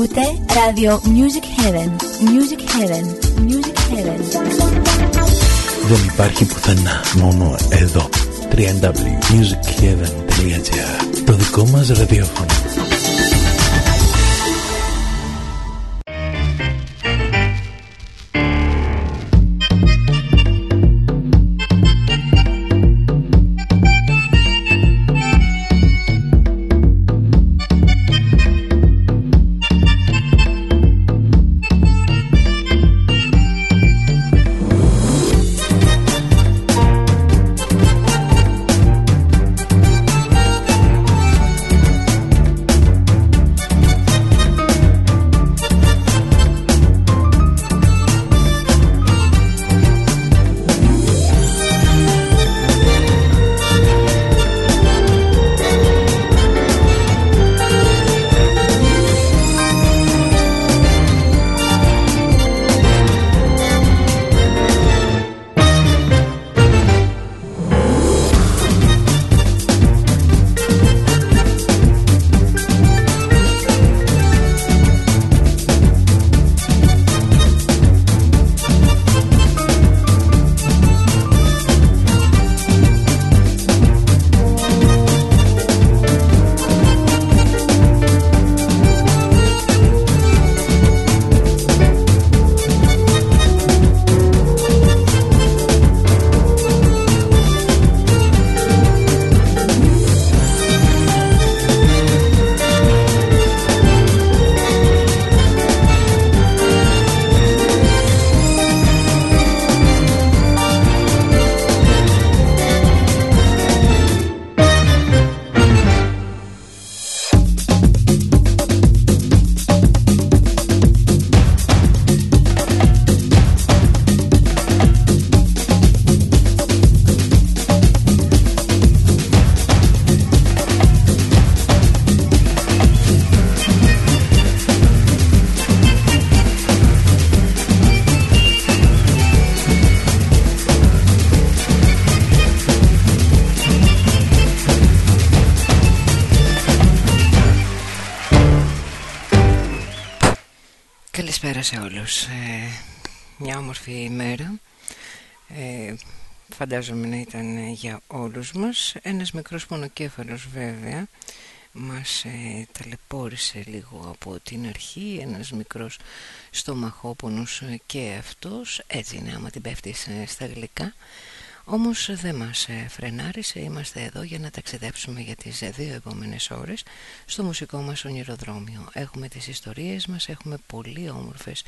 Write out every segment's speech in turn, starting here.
Ακούτε ράδιο Music Heaven. Music Heaven. Music Heaven. Δεν υπάρχει πουθενά, μόνο εδώ. www.musicheaven.gr Το δικό μας ραδιόφωνο. Φαντάζομαι να ήταν για όλους μας. Ένας μικρός μονοκέφαλος βέβαια μας ε, ταλαιπώρησε λίγο από την αρχή. Ένας μικρός στομαχόπονος και αυτός Έτσι είναι άμα την πέφτεις ε, στα γλυκά όμως δεν μας ε, φρενάρισε, είμαστε εδώ για να ταξιδέψουμε για τις ε, δύο επόμενες ώρες στο μουσικό μας ονειροδρόμιο. Έχουμε τις ιστορίες μας, έχουμε πολύ όμορφες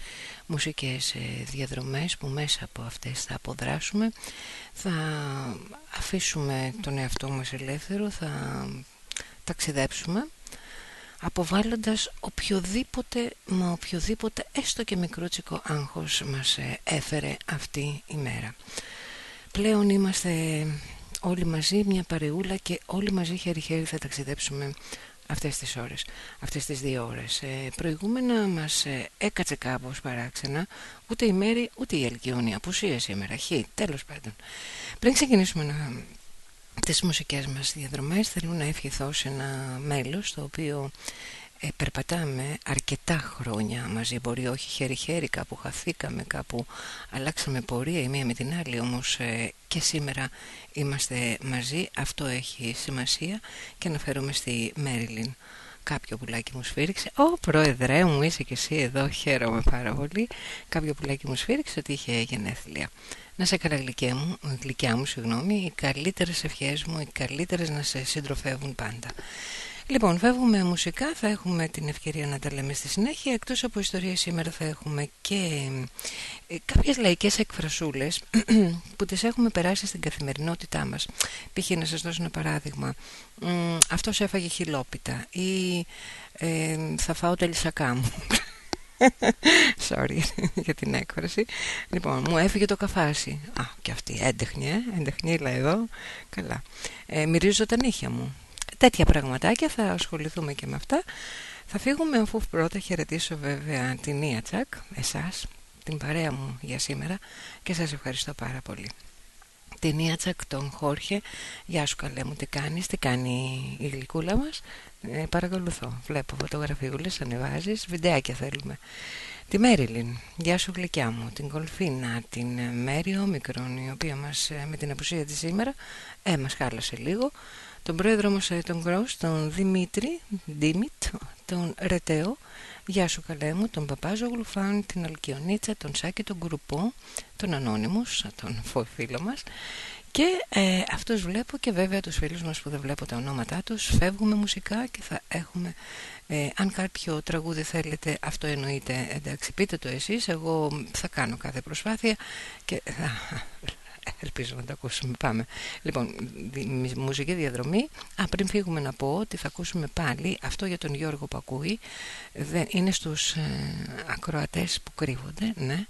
μουσικές ε, διαδρομές που μέσα από αυτές θα αποδράσουμε. Θα αφήσουμε τον εαυτό μας ελεύθερο, θα ταξιδέψουμε αποβάλλοντας οποιοδήποτε, μα οποιοδήποτε έστω και μικρούτσικο άγχος μας έφερε αυτή η μέρα. Πλέον είμαστε όλοι μαζί μια παρεούλα και όλοι μαζί χέρι-χέρι θα ταξιδέψουμε αυτές τις ώρες, αυτές τις δύο ώρες. Ε, προηγούμενα μας ε, έκατσε κάπως παράξενα ούτε η Μέρη ούτε η Ελκυόνη. Απουσία σήμερα, χ, τέλος πάντων. Πριν ξεκινήσουμε να... τις μουσικές μας διαδρομές θέλω να ευχηθώ σε ένα μέλος το οποίο ε, περπατάμε αρκετά χρόνια μαζί. Μπορεί όχι χέρι-χέρι κάπου χαθήκαμε κάπου αλλάξαμε πορεία η μία με την άλλη. Όμως ε, και σήμερα είμαστε μαζί. Αυτό έχει σημασία. Και αναφέρομαι στη Μέριλιν. Κάποιο πουλάκι μου σφύριξε. Ω πρόεδρε μου είσαι και εσύ εδώ. Χαίρομαι πάρα πολύ. Κάποιο πουλάκι μου σφύριξε ότι είχε γενέθλια. Να σε καλά γλυκιά μου, γλυκιά μου συγγνώμη, οι καλύτερες ευχές μου, οι καλύτερες να σε συντροφεύουν πάντα. Λοιπόν, φεύγουμε μουσικά, θα έχουμε την ευκαιρία να τα λέμε στη συνέχεια. Εκτός από ιστορία σήμερα θα έχουμε και ε, κάποιες λαϊκές εκφρασούλες που τις έχουμε περάσει στην καθημερινότητά μας. Π.χ. να σας δώσω ένα παράδειγμα. Αυτός έφαγε χιλόπιτα ή ε, θα φάω τα λυσακά μου. Sorry για την έκφραση. Λοιπόν, μου έφυγε το καφάσι. Α, και αυτή έντεχνη, ε, εντεχνίλα εδώ. Καλά. Ε, μυρίζω τα νύχια μου τέτοια πραγματάκια θα ασχοληθούμε και με αυτά. Θα φύγουμε αφού πρώτα χαιρετήσω βέβαια την Ία Τσακ εσάς, την παρέα μου για σήμερα και σας ευχαριστώ πάρα πολύ. Ταινία τσακ τον Χόρχε Γεια σου καλέ μου τι κάνεις Τι κάνει η γλυκούλα μας. Ε, Παρακολουθώ Βλέπω φωτογραφιούλες Ανεβάζεις Βιντεάκια θέλουμε. Τη Μέριλιν, γεια σου γλυκιά μου, την Κολφίνα, την Μέρι Όμικρον, η οποία μας με την απουσία της σήμερα ε, μας χάλασε λίγο, τον πρόεδρο μας τον Γκρός, τον Δημήτρη, Δήμητ, τον Ρετέο, Γεια σου καλέ μου, τον Παπάζο Γλουφάν, την Αλκιονίτσα, τον Σάκη, τον Κουρουπό, τον Ανώνυμους, τον φίλο μας. Και ε, αυτούς βλέπω και βέβαια τους φίλους μας που δεν βλέπω τα ονόματά τους. Φεύγουμε μουσικά και θα έχουμε ε, αν κάποιο τραγούδι θέλετε αυτό εννοείται. Εντάξει πείτε το εσείς εγώ θα κάνω κάθε προσπάθεια και θα Ελπίζω να το ακούσουμε. Πάμε. Λοιπόν, μουσική διαδρομή. Α, πριν φύγουμε να πω ότι θα ακούσουμε πάλι αυτό για τον Γιώργο Πακούη. Δεν, είναι στους ε, ακροατές που κρύβονται, ναι.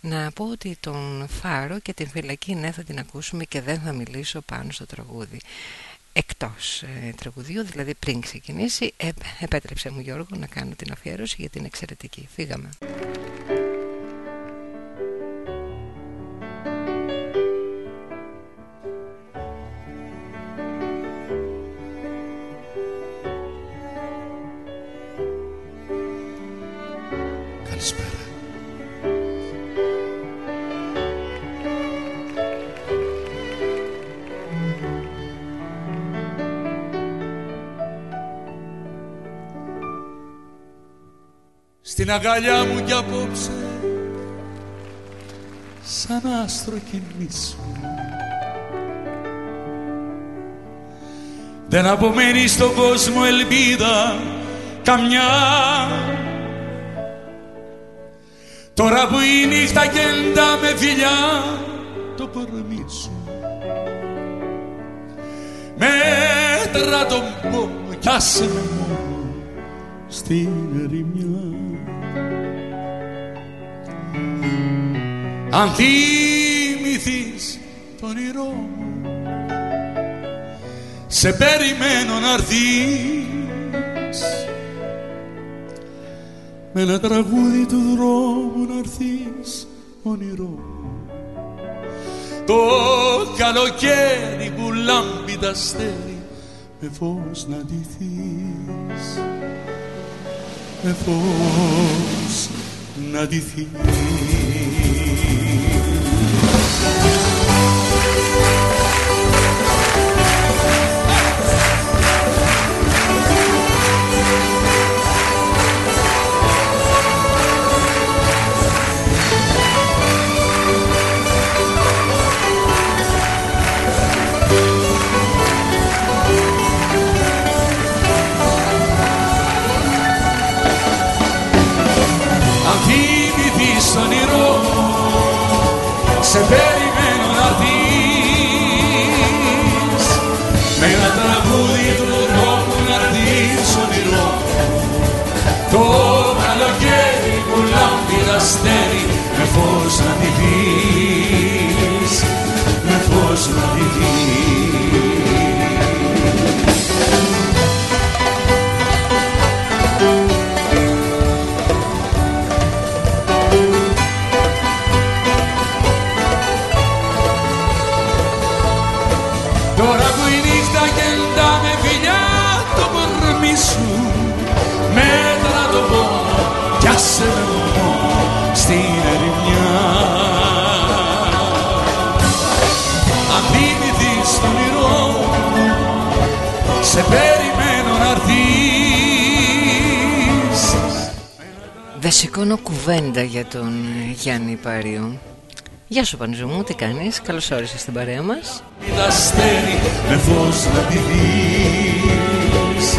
Να πω ότι τον Φάρο και την φυλακή ναι θα την ακούσουμε και δεν θα μιλήσω πάνω στο τραγούδι εκτός ε, τραγουδίου, δηλαδή πριν ξεκινήσει. Ε, επέτρεψε μου Γιώργο να κάνω την αφιέρωση γιατί είναι εξαιρετική. Φύγαμε. Στην αγκαλιά μου κι απόψε σαν άστρο κοιμήσου Δεν απομένει στον κόσμο ελπίδα καμιά. Τώρα που η νύχτα κεντά με φιλιά το κορμί σου. Μέτρα τον πόνο κι άσε με μόνο στην ερημιά αν θυμηθείς τον όνειρό μου σε περιμένω να έρθεις. Με ένα τραγούδι του δρόμου να έρθεις όνειρό το καλοκαίρι που λάμπει τα στέρι με φως να ντυθείς. Με φως να ντυθείς σου Πανζού μου, τι κάνεις, καλώς όρισες στην παρέα μας Τα αστέρι με φως να τη δεις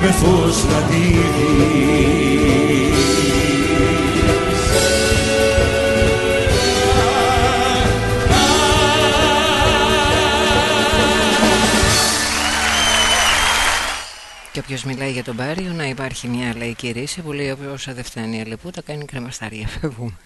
με φως να τη δεις Και όποιος μιλάει για τον Πάριο, να υπάρχει μια λαϊκή ρίση που λέει: Όσα δεν φτάνει η τα κάνει κρεμαστάρια. Φεύγουμε.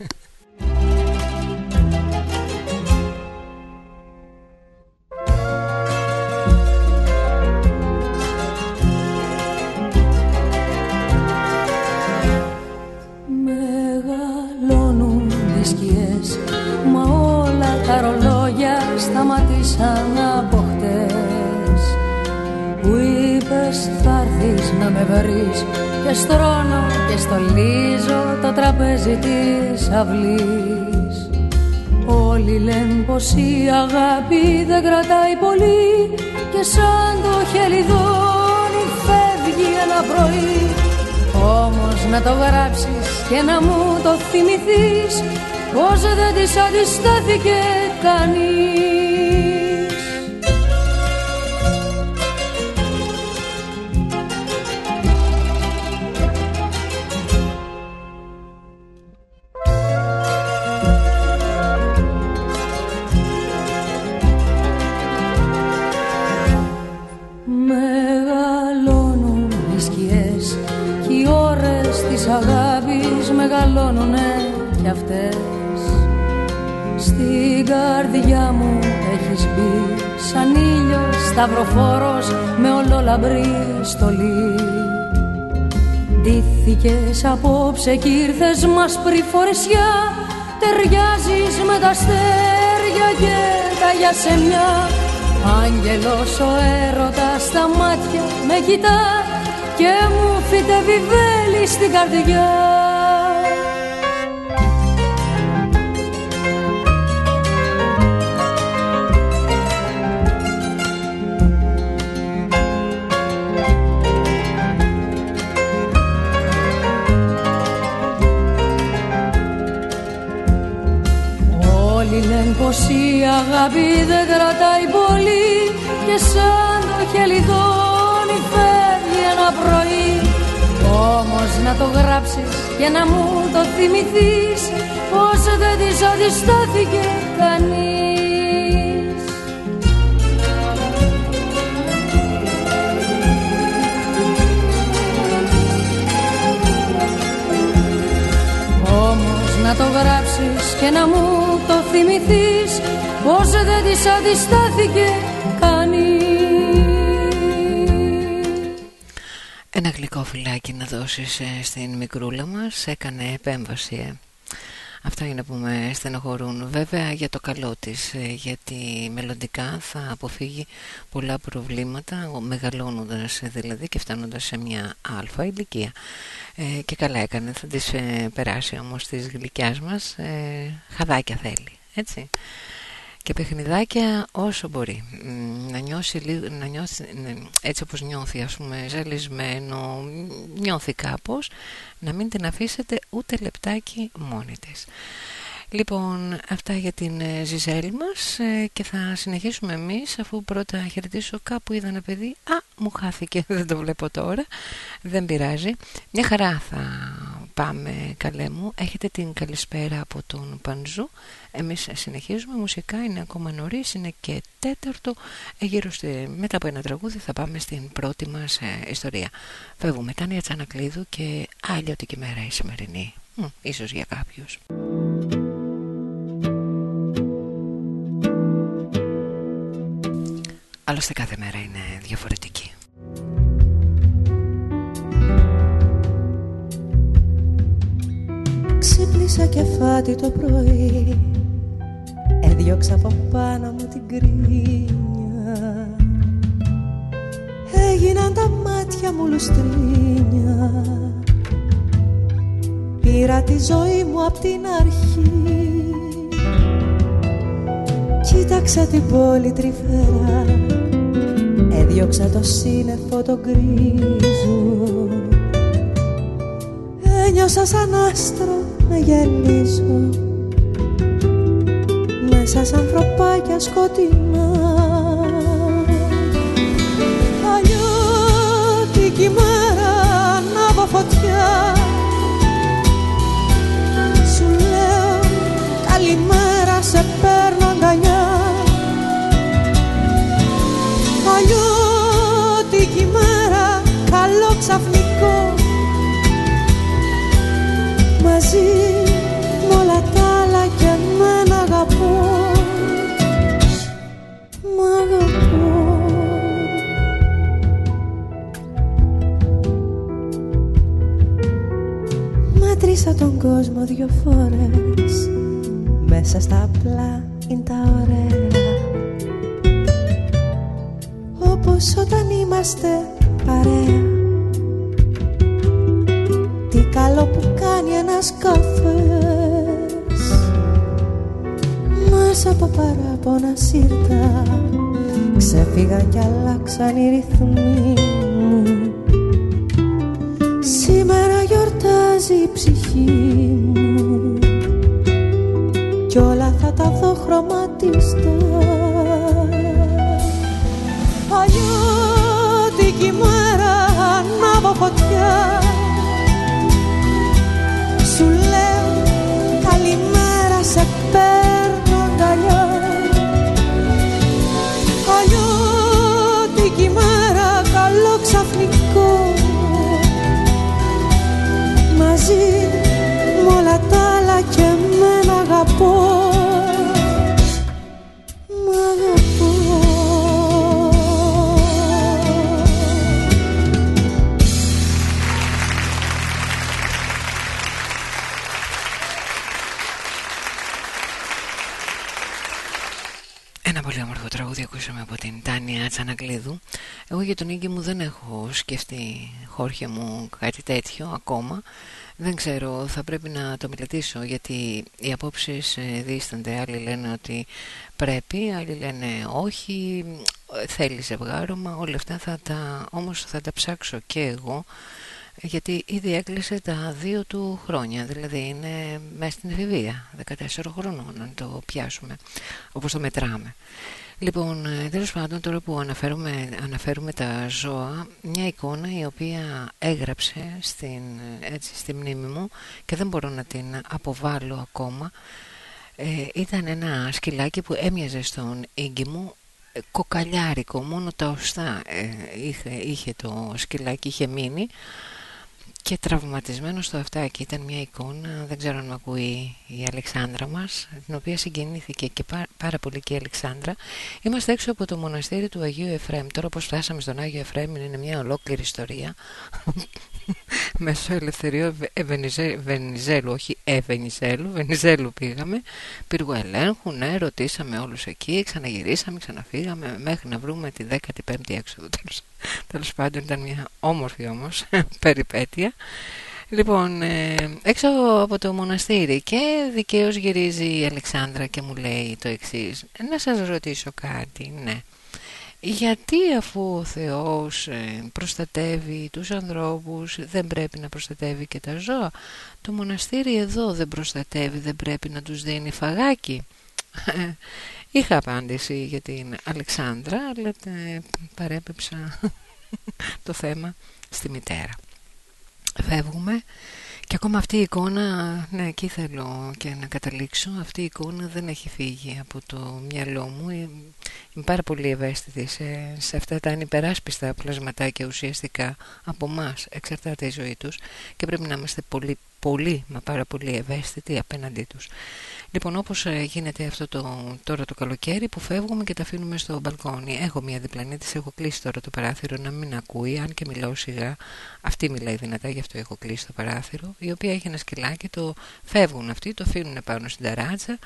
Το γράψεις και να μου το θυμηθείς Πως δεν της αντιστάθηκε κανείς απόψε κι ήρθες μας φορεσιά Ταιριάζεις με τα αστέρια και τα γιασεμιά. Άγγελος ο έρωτας στα μάτια με κοιτά Και μου φυτεύει βέλη στην καρδιά αγάπη δεν κρατάει πολύ Και σαν το χελιδόνι φεύγει ένα πρωί. Όμως να το γράψεις και να μου το θυμηθείς Πως δεν της αντιστάθηκε κανείς. Όμως να το γράψεις και να μου το θυμηθείς Πως δεν της αντιστάθηκε κανείς; Ένα γλυκό φυλάκι να δώσεις ε, στην μικρούλα μας. Έκανε επέμβαση ε. Αυτά είναι που με στενοχωρούν. Βέβαια για το καλό της ε, Γιατί μελλοντικά θα αποφύγει πολλά προβλήματα Μεγαλώνοντας ε, δηλαδή και φτάνοντας σε μια αλφα ηλικία. Ε, Και καλά έκανε. Θα τις ε, περάσει όμως της γλυκιάς μας ε, Χαδάκια θέλει Έτσι και παιχνιδάκια όσο μπορεί. Μ, να νιώσει, λίγο, να νιώσει ναι, έτσι όπως νιώθει ας πούμε ζαλισμένο μ, νιώθει κάπως να μην την αφήσετε ούτε λεπτάκι μόνη της. Λοιπόν, αυτά για την ε, Ζιζέλ μας ε, και θα συνεχίσουμε εμείς αφού πρώτα χαιρετήσω κάπου είδα ένα παιδί. Α, μου χάθηκε, δεν το βλέπω τώρα Δεν πειράζει. Μια χαρά θα πάμε καλέ μου. Έχετε την καλησπέρα από τον Πανζού Εμείς συνεχίζουμε μουσικά, είναι ακόμα νωρίς, είναι και τέταρτο ε, Γύρω στη, μετά από ένα τραγούδι θα πάμε στην πρώτη μας ε, ιστορία. Φεύγουμε, Τάνια Τσανακλείδου και αλλιώτικη μέρα η σημερινή. Μ, Ίσως για κάποιους. Άλλωστε κάθε μέρα είναι διαφορετική. Ξύπνησα κεφάτι το πρωί Έδιωξα από πάνω μου την κρίνια. Έγιναν τα μάτια μου λουστρίνια. Πήρα τη ζωή μου απ' την αρχή. Κοίταξα την πόλη τρυφερά. Έδιωξα το σύννεφο το γκρίζο. Ένιωσα σαν άστρο να γελίσω Μέσα σαν ανθρωπάκια σκοτεινά. Αλλιώτικη μέρα ανάβω φωτιά. Σου λέω καλημέρα σε παίρνω αγκαλιά Αλλιώτικη μέρα καλό ξαφνικό. Μαζί Μέτρησα τον κόσμο δυο φορές. Μέσα στα απλά είναι τα ωραία. Πως όταν είμαστε παρέα. Τι καλό που κάνει ένας καφές. Μέσα από παράπονα σύρτα. Ξέφυγαν κι αλλάξαν οι ρυθμοί εμένα αγαπώ. Μ' αγαπώ. Ένα πολύ όμορφο τραγούδι ακούσαμε από την Τάνια Τσανακλείδου. Εγώ για τον Ίγκη μου δεν έχω σκεφτεί χώρια μου κάτι τέτοιο ακόμα Δεν ξέρω, θα πρέπει να το μελετήσω γιατί οι απόψεις ε, δίστανται Άλλοι λένε ότι πρέπει, άλλοι λένε όχι, ε, θέλει ζευγάρωμα Όλα αυτά θα τα, όμως θα τα ψάξω και εγώ γιατί ήδη έκλεισε τα δύο του χρόνια, δηλαδή είναι μέσα στην εφηβεία, 14 χρονών, αν το πιάσουμε, όπως το μετράμε. Λοιπόν, ε, τέλος πάντων, τώρα που αναφέρουμε, αναφέρουμε τα ζώα, μια εικόνα η οποία έγραψε στην, έτσι, στη μνήμη μου και δεν μπορώ να την αποβάλω ακόμα, ε, ήταν ένα σκυλάκι που έμοιαζε στον ίγκη μου ε, κοκαλιάρικο, μόνο τα οστά ε, είχε, είχε το σκυλάκι, είχε μείνει και τραυματισμένος στο αυτάκι ήταν μια εικόνα, δεν ξέρω αν με ακούει η Αλεξάνδρα μας, την οποία συγκινήθηκε και πά- πάρα πολύ και η Αλεξάνδρα. Είμαστε έξω από το μοναστήρι του Αγίου Εφραίμ. Τώρα πώς φτάσαμε στον Άγιο Εφραίμ είναι μια ολόκληρη ιστορία. Μέσω ελευθερίου Ευ- Ευενιζέ- Βενιζέλου, όχι Ευενιζέλου, Βενιζέλου πήγαμε. Πύργο ελέγχου, ναι, ρωτήσαμε όλους εκεί, ξαναγυρίσαμε, ξαναφύγαμε, μέχρι να βρούμε τη 15η έξοδο. Τέλος, τέλος πάντων ήταν μια όμορφη όμως περιπέτεια. Λοιπόν, ε, έξω από το μοναστήρι και δικαίως γυρίζει η Αλεξάνδρα και μου λέει το εξής. Να σας ρωτήσω κάτι, ναι. Γιατί αφού ο Θεός ε, προστατεύει τους ανθρώπους δεν πρέπει να προστατεύει και τα ζώα. Το μοναστήρι εδώ δεν προστατεύει, δεν πρέπει να τους δίνει φαγάκι; Είχα απάντηση για την Αλεξάνδρα, αλλά ε, παρέπεψα το θέμα στη μητέρα. Φεύγουμε και ακόμα αυτή η εικόνα, ναι εκεί θέλω και να καταλήξω, αυτή η εικόνα δεν έχει φύγει από το μυαλό μου. Ε, Είμαι πάρα πολύ ευαίσθητη σε, σε αυτά τα ανυπεράσπιστα πλασματάκια ουσιαστικά από εμά εξαρτάται η ζωή τους και πρέπει να είμαστε πολύ, πολύ, μα πάρα πολύ ευαίσθητοι απέναντί τους. Λοιπόν, όπως ε, γίνεται αυτό το, τώρα το καλοκαίρι που φεύγουμε και τα αφήνουμε στο μπαλκόνι. Έχω μία διπλανή της, έχω κλείσει τώρα το παράθυρο να μην ακούει, αν και μιλάω σιγά. Αυτή μιλάει δυνατά, γι' αυτό έχω κλείσει το παράθυρο. Η οποία έχει ένα σκυλάκι, το φεύγουν αυτοί, το αφήνουν πάνω στην ταράτσα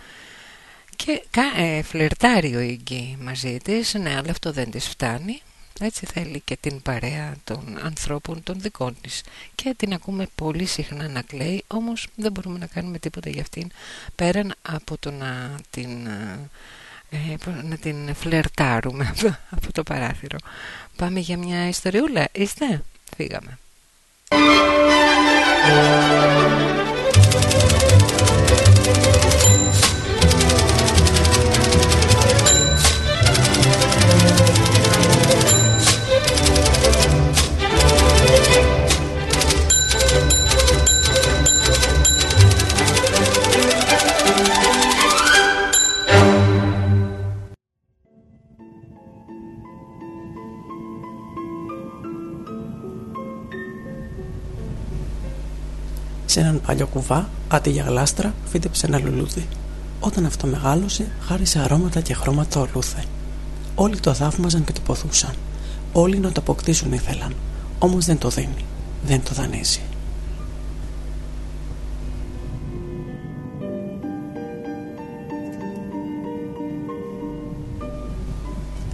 και κα- ε, φλερτάρει ο Ίγκη μαζί της, ναι, αλλά αυτό δεν της φτάνει. Έτσι θέλει και την παρέα των ανθρώπων των δικών της. Και την ακούμε πολύ συχνά να κλαίει όμως δεν μπορούμε να κάνουμε τίποτα για αυτήν πέραν από το να την, ε, πώς- να την φλερτάρουμε από- από το παράθυρο. Πάμε για μια ιστοριούλα είστε; Φύγαμε παλιό κουβά, αντί για γλάστρα, φύτεψε ένα λουλούδι. Όταν αυτό μεγάλωσε, χάρισε αρώματα και χρώματα ολούθε. Όλοι το θαύμαζαν και το ποθούσαν. Όλοι να το αποκτήσουν ήθελαν. Όμως δεν το δίνει. Δεν το δανείζει.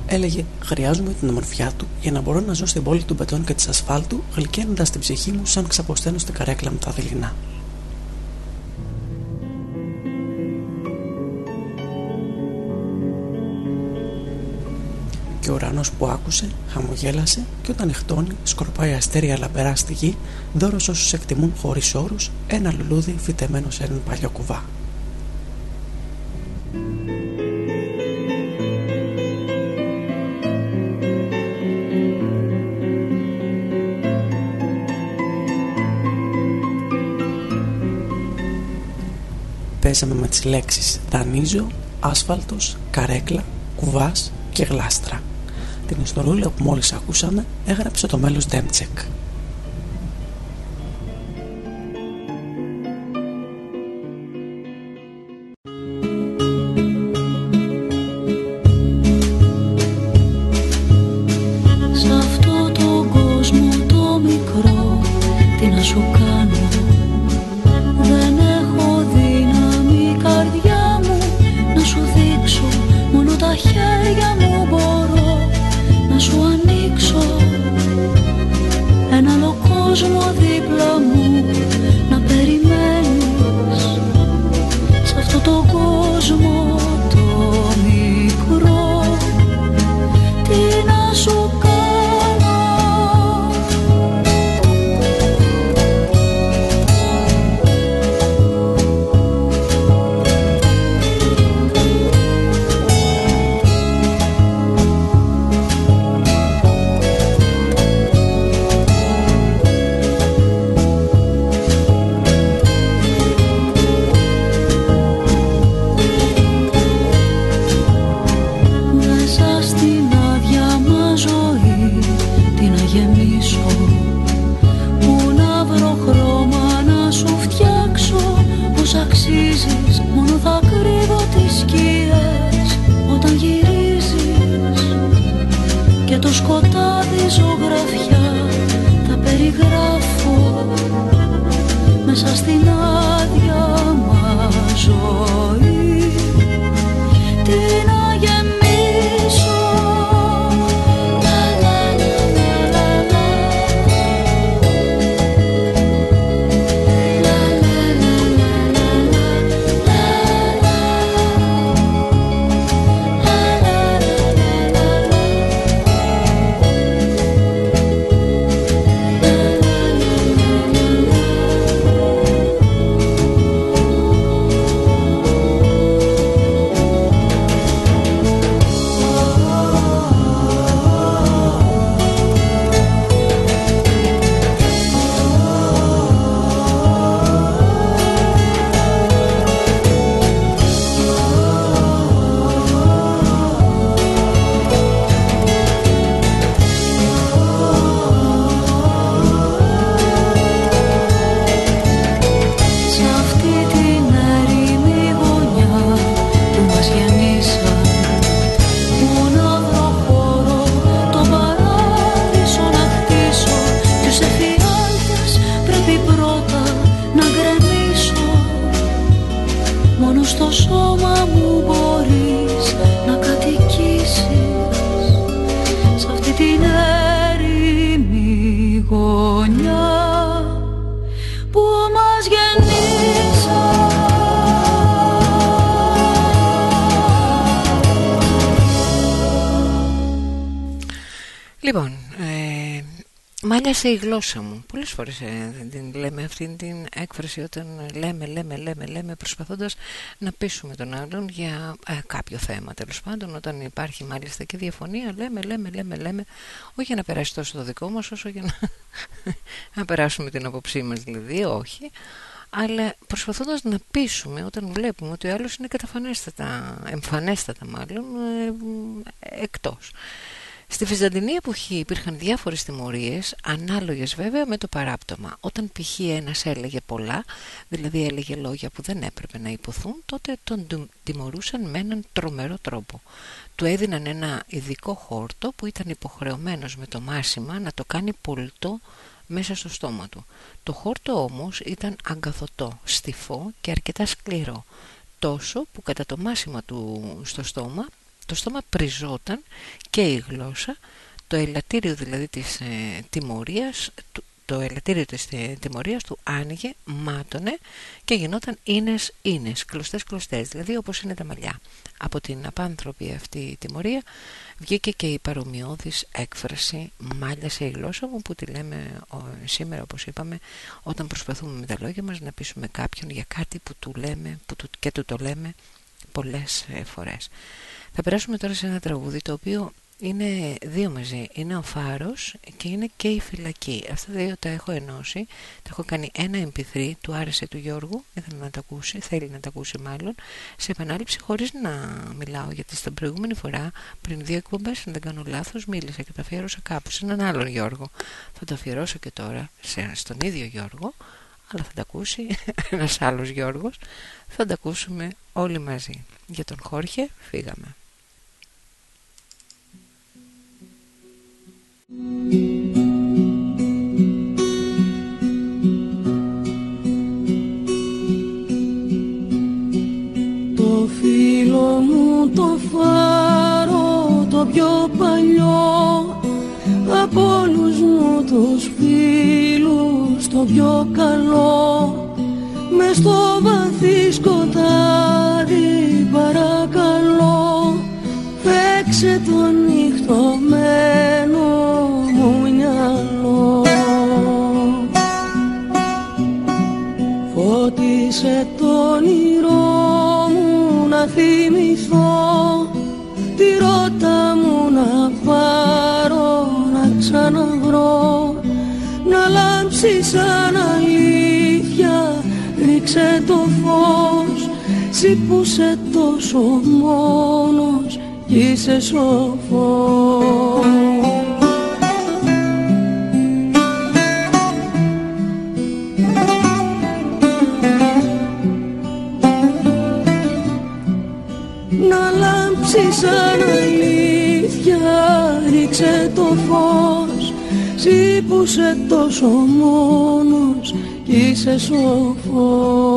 Έλεγε: Χρειάζομαι την ομορφιά του για να μπορώ να ζω στην πόλη του μπετών και της ασφάλτου, γλυκαίνοντας την ψυχή μου σαν ξαποσταίνω στην καρέκλα με τα δειλινά. Και ο ουρανός που άκουσε, χαμογέλασε και όταν νυχτώνει, σκορπάει αστέρια λαμπερά στη γη, δώρος όσους εκτιμούν χωρίς όρους, ένα λουλούδι φυτεμένο σε έναν παλιό κουβά. παίζαμε με τις λέξεις δανείζω, άσφαλτος, καρέκλα, κουβάς και γλάστρα. Την ιστορούλα που μόλις ακούσαμε έγραψε το μέλος Ντέμτσεκ. Μάλιασε η γλώσσα μου. Πολλές φορές ε, την λέμε αυτή την έκφραση όταν λέμε, λέμε, λέμε, λέμε προσπαθώντας να πείσουμε τον άλλον για ε, κάποιο θέμα. Τέλος πάντων όταν υπάρχει μάλιστα και διαφωνία λέμε, λέμε, λέμε, λέμε όχι για να περάσει τόσο το δικό μας όσο για να, να περάσουμε την απόψή μας δηλαδή, όχι αλλά προσπαθώντας να πείσουμε όταν βλέπουμε ότι ο άλλος είναι καταφανέστατα, εμφανέστατα μάλλον, ε, εκτός. Στη Βυζαντινή εποχή υπήρχαν διάφορες τιμωρίες, ανάλογες βέβαια με το παράπτωμα. Όταν π.χ. ένας έλεγε πολλά, δηλαδή έλεγε λόγια που δεν έπρεπε να υποθούν, τότε τον τιμωρούσαν με έναν τρομερό τρόπο. Του έδιναν ένα ειδικό χόρτο που ήταν υποχρεωμένος με το μάσιμα να το κάνει πολτό μέσα στο στόμα του. Το χόρτο όμως ήταν αγκαθωτό, στιφό και αρκετά σκληρό, τόσο που κατά το μάσιμα του στο στόμα το στόμα πριζόταν και η γλώσσα το ελαττήριο δηλαδή της ε, τιμωρίας το ελαττήριο της τιμωρίας του άνοιγε, μάτωνε και γινόταν ίνες ίνες, κλωστές κλωστές, δηλαδή όπως είναι τα μαλλιά. Από την απάνθρωπη αυτή τιμωρία βγήκε και η παρομοιώδης έκφραση μάλιασε η γλώσσα μου που τη λέμε σήμερα όπως είπαμε όταν προσπαθούμε με τα λόγια μας να πείσουμε κάποιον για κάτι που του λέμε που του, και του το λέμε πολλές ε, φορές. Θα περάσουμε τώρα σε ένα τραγούδι το οποίο είναι δύο μαζί. Είναι ο Φάρος και είναι και η φυλακή. Αυτά τα δύο τα έχω ενώσει. Τα έχω κάνει ένα MP3, του άρεσε του Γιώργου, ήθελε να τα ακούσει, θέλει να τα ακούσει μάλλον, σε επανάληψη χωρίς να μιλάω, γιατί στην προηγούμενη φορά, πριν δύο εκπομπές, αν δεν κάνω λάθος, μίλησα και τα αφιέρωσα κάπου σε έναν άλλον Γιώργο. Θα το αφιερώσω και τώρα σε, στον ίδιο Γιώργο, αλλά θα τα ακούσει ένας άλλος Γιώργος. Θα τα ακούσουμε όλοι μαζί. Για τον Χόρχε φύγαμε. Το φίλο μου το φάρο το πιο παλιό από όλους μου τους φίλους το πιο καλό. Μες στο βαθύ σκοτάδι παρακαλώ παίξε το νυχτωμένο μου μυαλό. Φώτισε το όνειρό μου να θυμηθώ. Τη ρότα μου να πάρω να ξαναβρω. Να λάμψει σαν αλήθεια ρίξε το φως. Συ που σε τόσο μόνος είσαι σοφός. Να λάμψει σαν αλήθεια ρίξε το φως. Συ που σε τόσο μόνος είσαι σοφός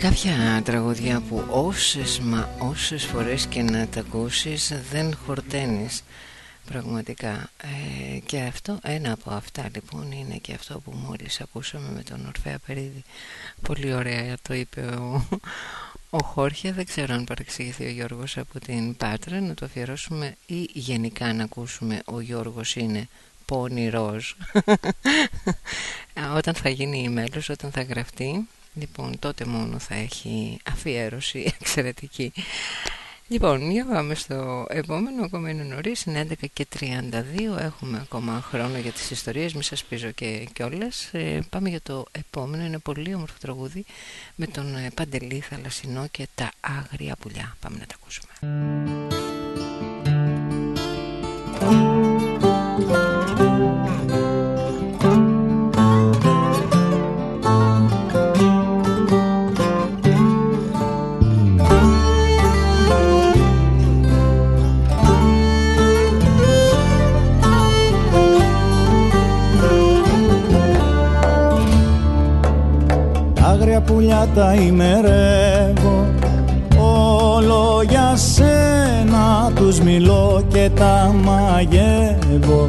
κάποια τραγωδιά που όσες μα όσες φορές και να τα ακούσεις δεν χορταίνεις πραγματικά. Ε, και αυτό ένα από αυτά λοιπόν είναι και αυτό που μόλις ακούσαμε με τον Ορφέα Περίδη. Πολύ ωραία το είπε ο, ο Χόρχε. Δεν ξέρω αν παρεξηγηθεί ο Γιώργος από την Πάτρα. Να το αφιερώσουμε ή γενικά να ακούσουμε. Ο Γιώργος είναι πονηρός όταν θα γίνει η μέλος όταν θα γραφτεί Λοιπόν, τότε μόνο θα έχει αφιέρωση εξαιρετική. Λοιπόν, για πάμε στο επόμενο, ακόμα είναι νωρίς, είναι 11 και 32, έχουμε ακόμα χρόνο για τις ιστορίες, μην σας πείζω και κιόλας. Ε, πάμε για το επόμενο, είναι πολύ όμορφο τραγούδι με τον ε, Παντελή Θαλασσινό και τα άγρια πουλιά. Πάμε να τα ακούσουμε. Τα άγρια πουλιά τα ημερεύω. Όλο για σένα τους μιλώ και τα μαγεύω.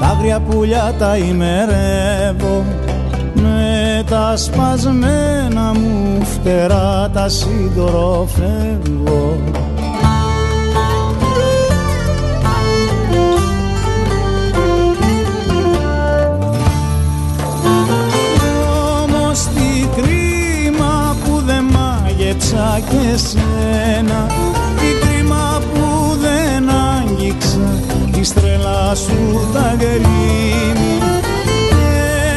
Τα άγρια πουλιά τα ημερεύω. Με τα σπασμένα μου φτερά τα συντροφεύω μάγεψα και σένα Τι κρίμα που δεν άγγιξα τη στρελά σου τα γρήμη.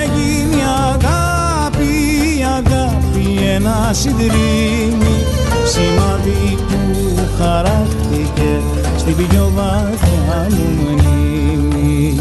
Έγινε αγάπη, αγάπη ένα συντρίμι. Σημάδι που χαράχτηκε στην πιο βαθιά μου μνήμη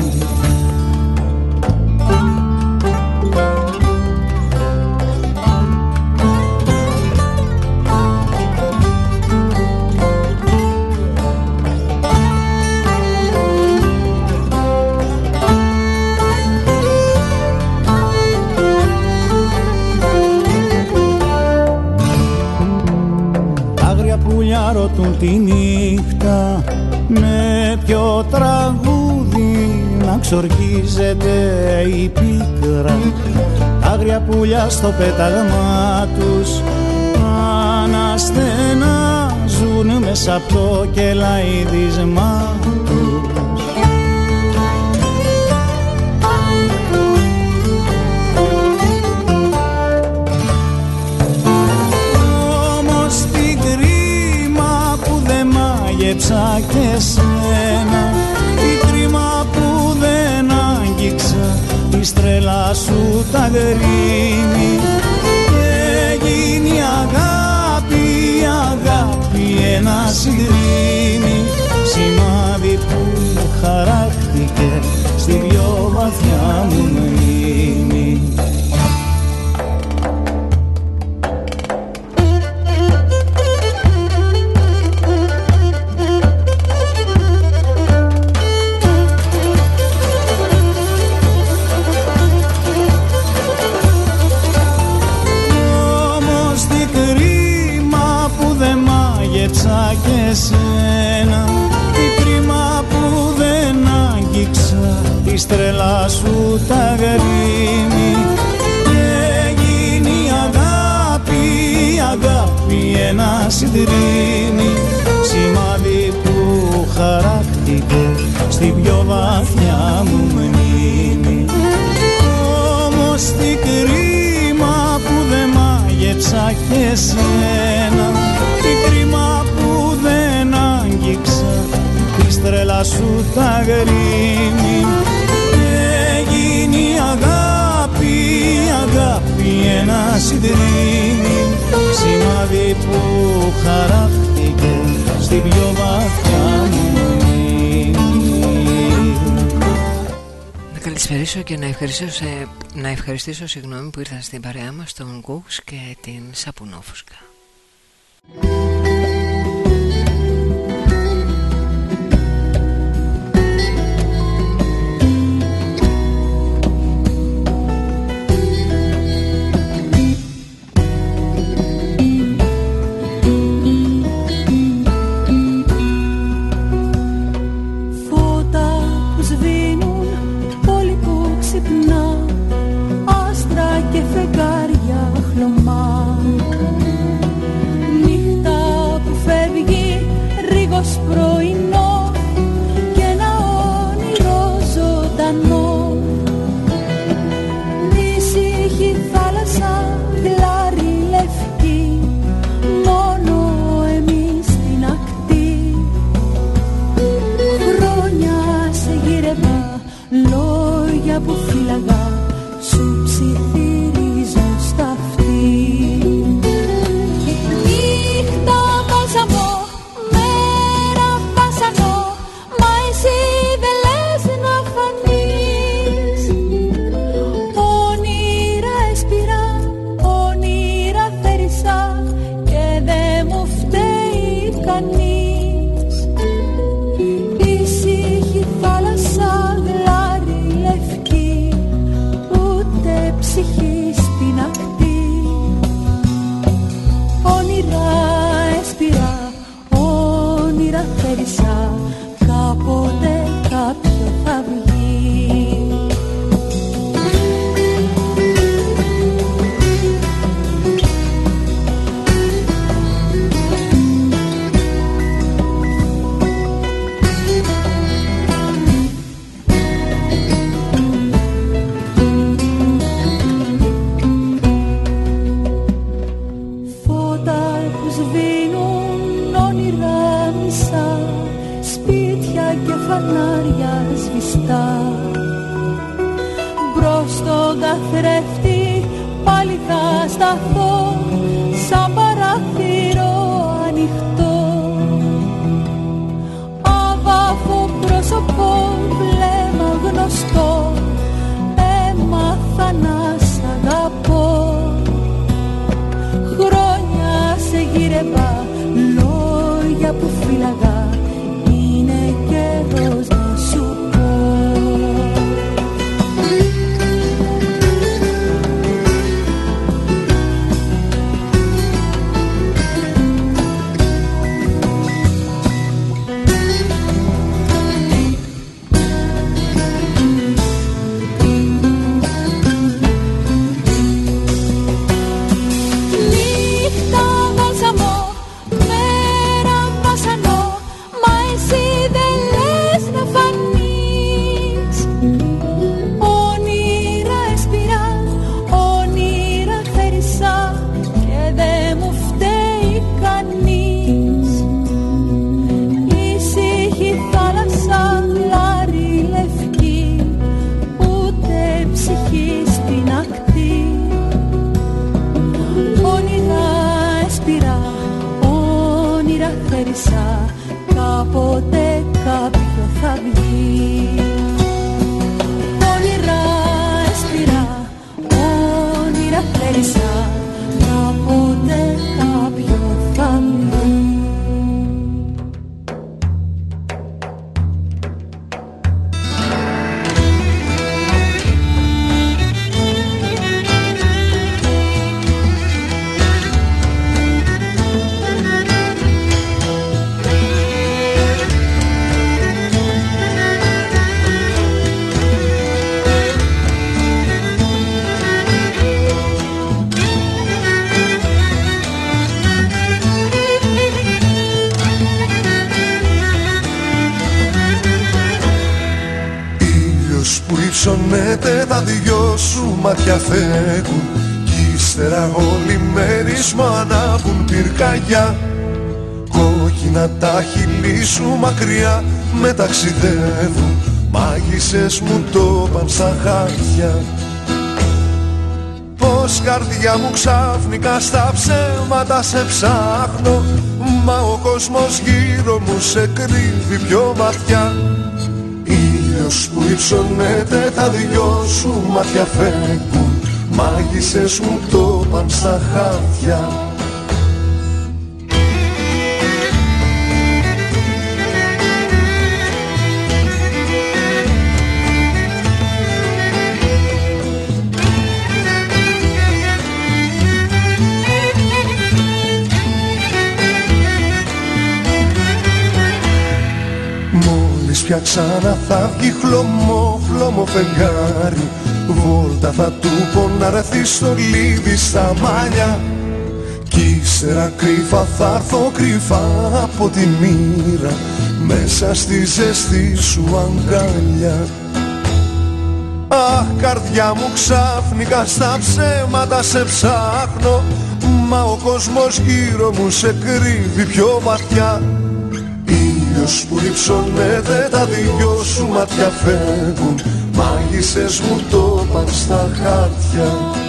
ρωτούν τη νύχτα. Με ποιο τραγούδι να ξορκίζεται η πίκρα. Τα άγρια πουλιά στο πέταγμά τους. Αναστενάζουν μέσα από το κελαϊδισμά μάγεψα και σένα. Τι κρίμα που δεν άγγιξα τη στρελά σου τα γρήμη Και γίνει αγάπη, αγάπη ένα συντρίμι Σημάδι που χαράχτηκε στη πιο βαθιά μου μάγεψα και σένα. Τι κρίμα που δεν άγγιξα τη τρέλα σου τα γρήμη έγινε η αγάπη, η αγάπη ένα συντρίμι. Σημάδι που χαράχτηκε στην πιο βαθιά μου. Να καλησπερίσω και να ευχαριστήσω, να ευχαριστήσω συγγνώμη που ήρθα στην παρέα μας τον Γκούξ και την Σαπουνόφουσκα. Ταξιδεύουν Μάγισσες μου το παν στα χάρτια Πως καρδιά μου ξαφνικά στα ψέματα σε ψάχνω. Μα ο κόσμος γύρω μου σε κρύβει πιο βαθιά. Ήλιος που υψώνεται τα δυο σου μάτια φεύγουν. Μάγισσες μου το παν στα χάρτια πια ξανά θα βγει χλωμό, χλωμό φεγγάρι. Βόλτα θα του πω να ρεθεί στο λίδι στα μάλια Κι ύστερα κρύφα θα έρθω κρύφα από τη μοίρα. Μέσα στη ζεστή σου αγκάλια Αχ καρδιά μου ξαφνικά στα ψέματα σε ψάχνω. Μα ο κόσμος γύρω μου σε κρύβει πιο βαθιά ήλιος που υψώνεται τα δυο σου μάτια φεύγουν. Μάγισσες μου το παν στα χάρτια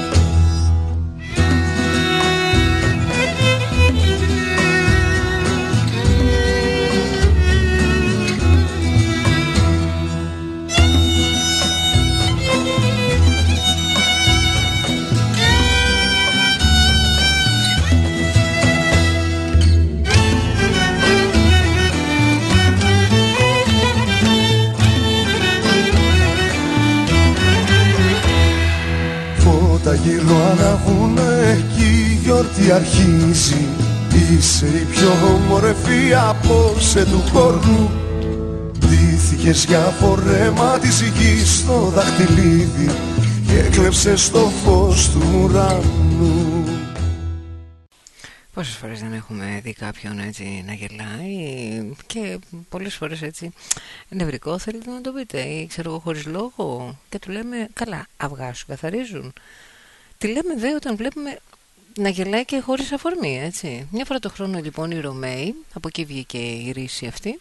γύρω αναβούνε κι η γιορτή αρχίζει. Είσαι η πιο όμορφη απόψε του κόσμου Ντύθηκες για φορέμα της γης στο δαχτυλίδι Και έκλεψες το φως του ουρανού. Πόσες φορές δεν έχουμε δει κάποιον έτσι να γελάει και πολλές φορές έτσι νευρικό θέλετε να το πείτε ή ξέρω εγώ χωρίς λόγο και του λέμε καλά αυγά σου καθαρίζουν Τη λέμε δε όταν βλέπουμε να γελάει και χωρίς αφορμή, έτσι. Μια φορά το χρόνο λοιπόν οι Ρωμαίοι, από εκεί βγήκε η ρίση αυτή,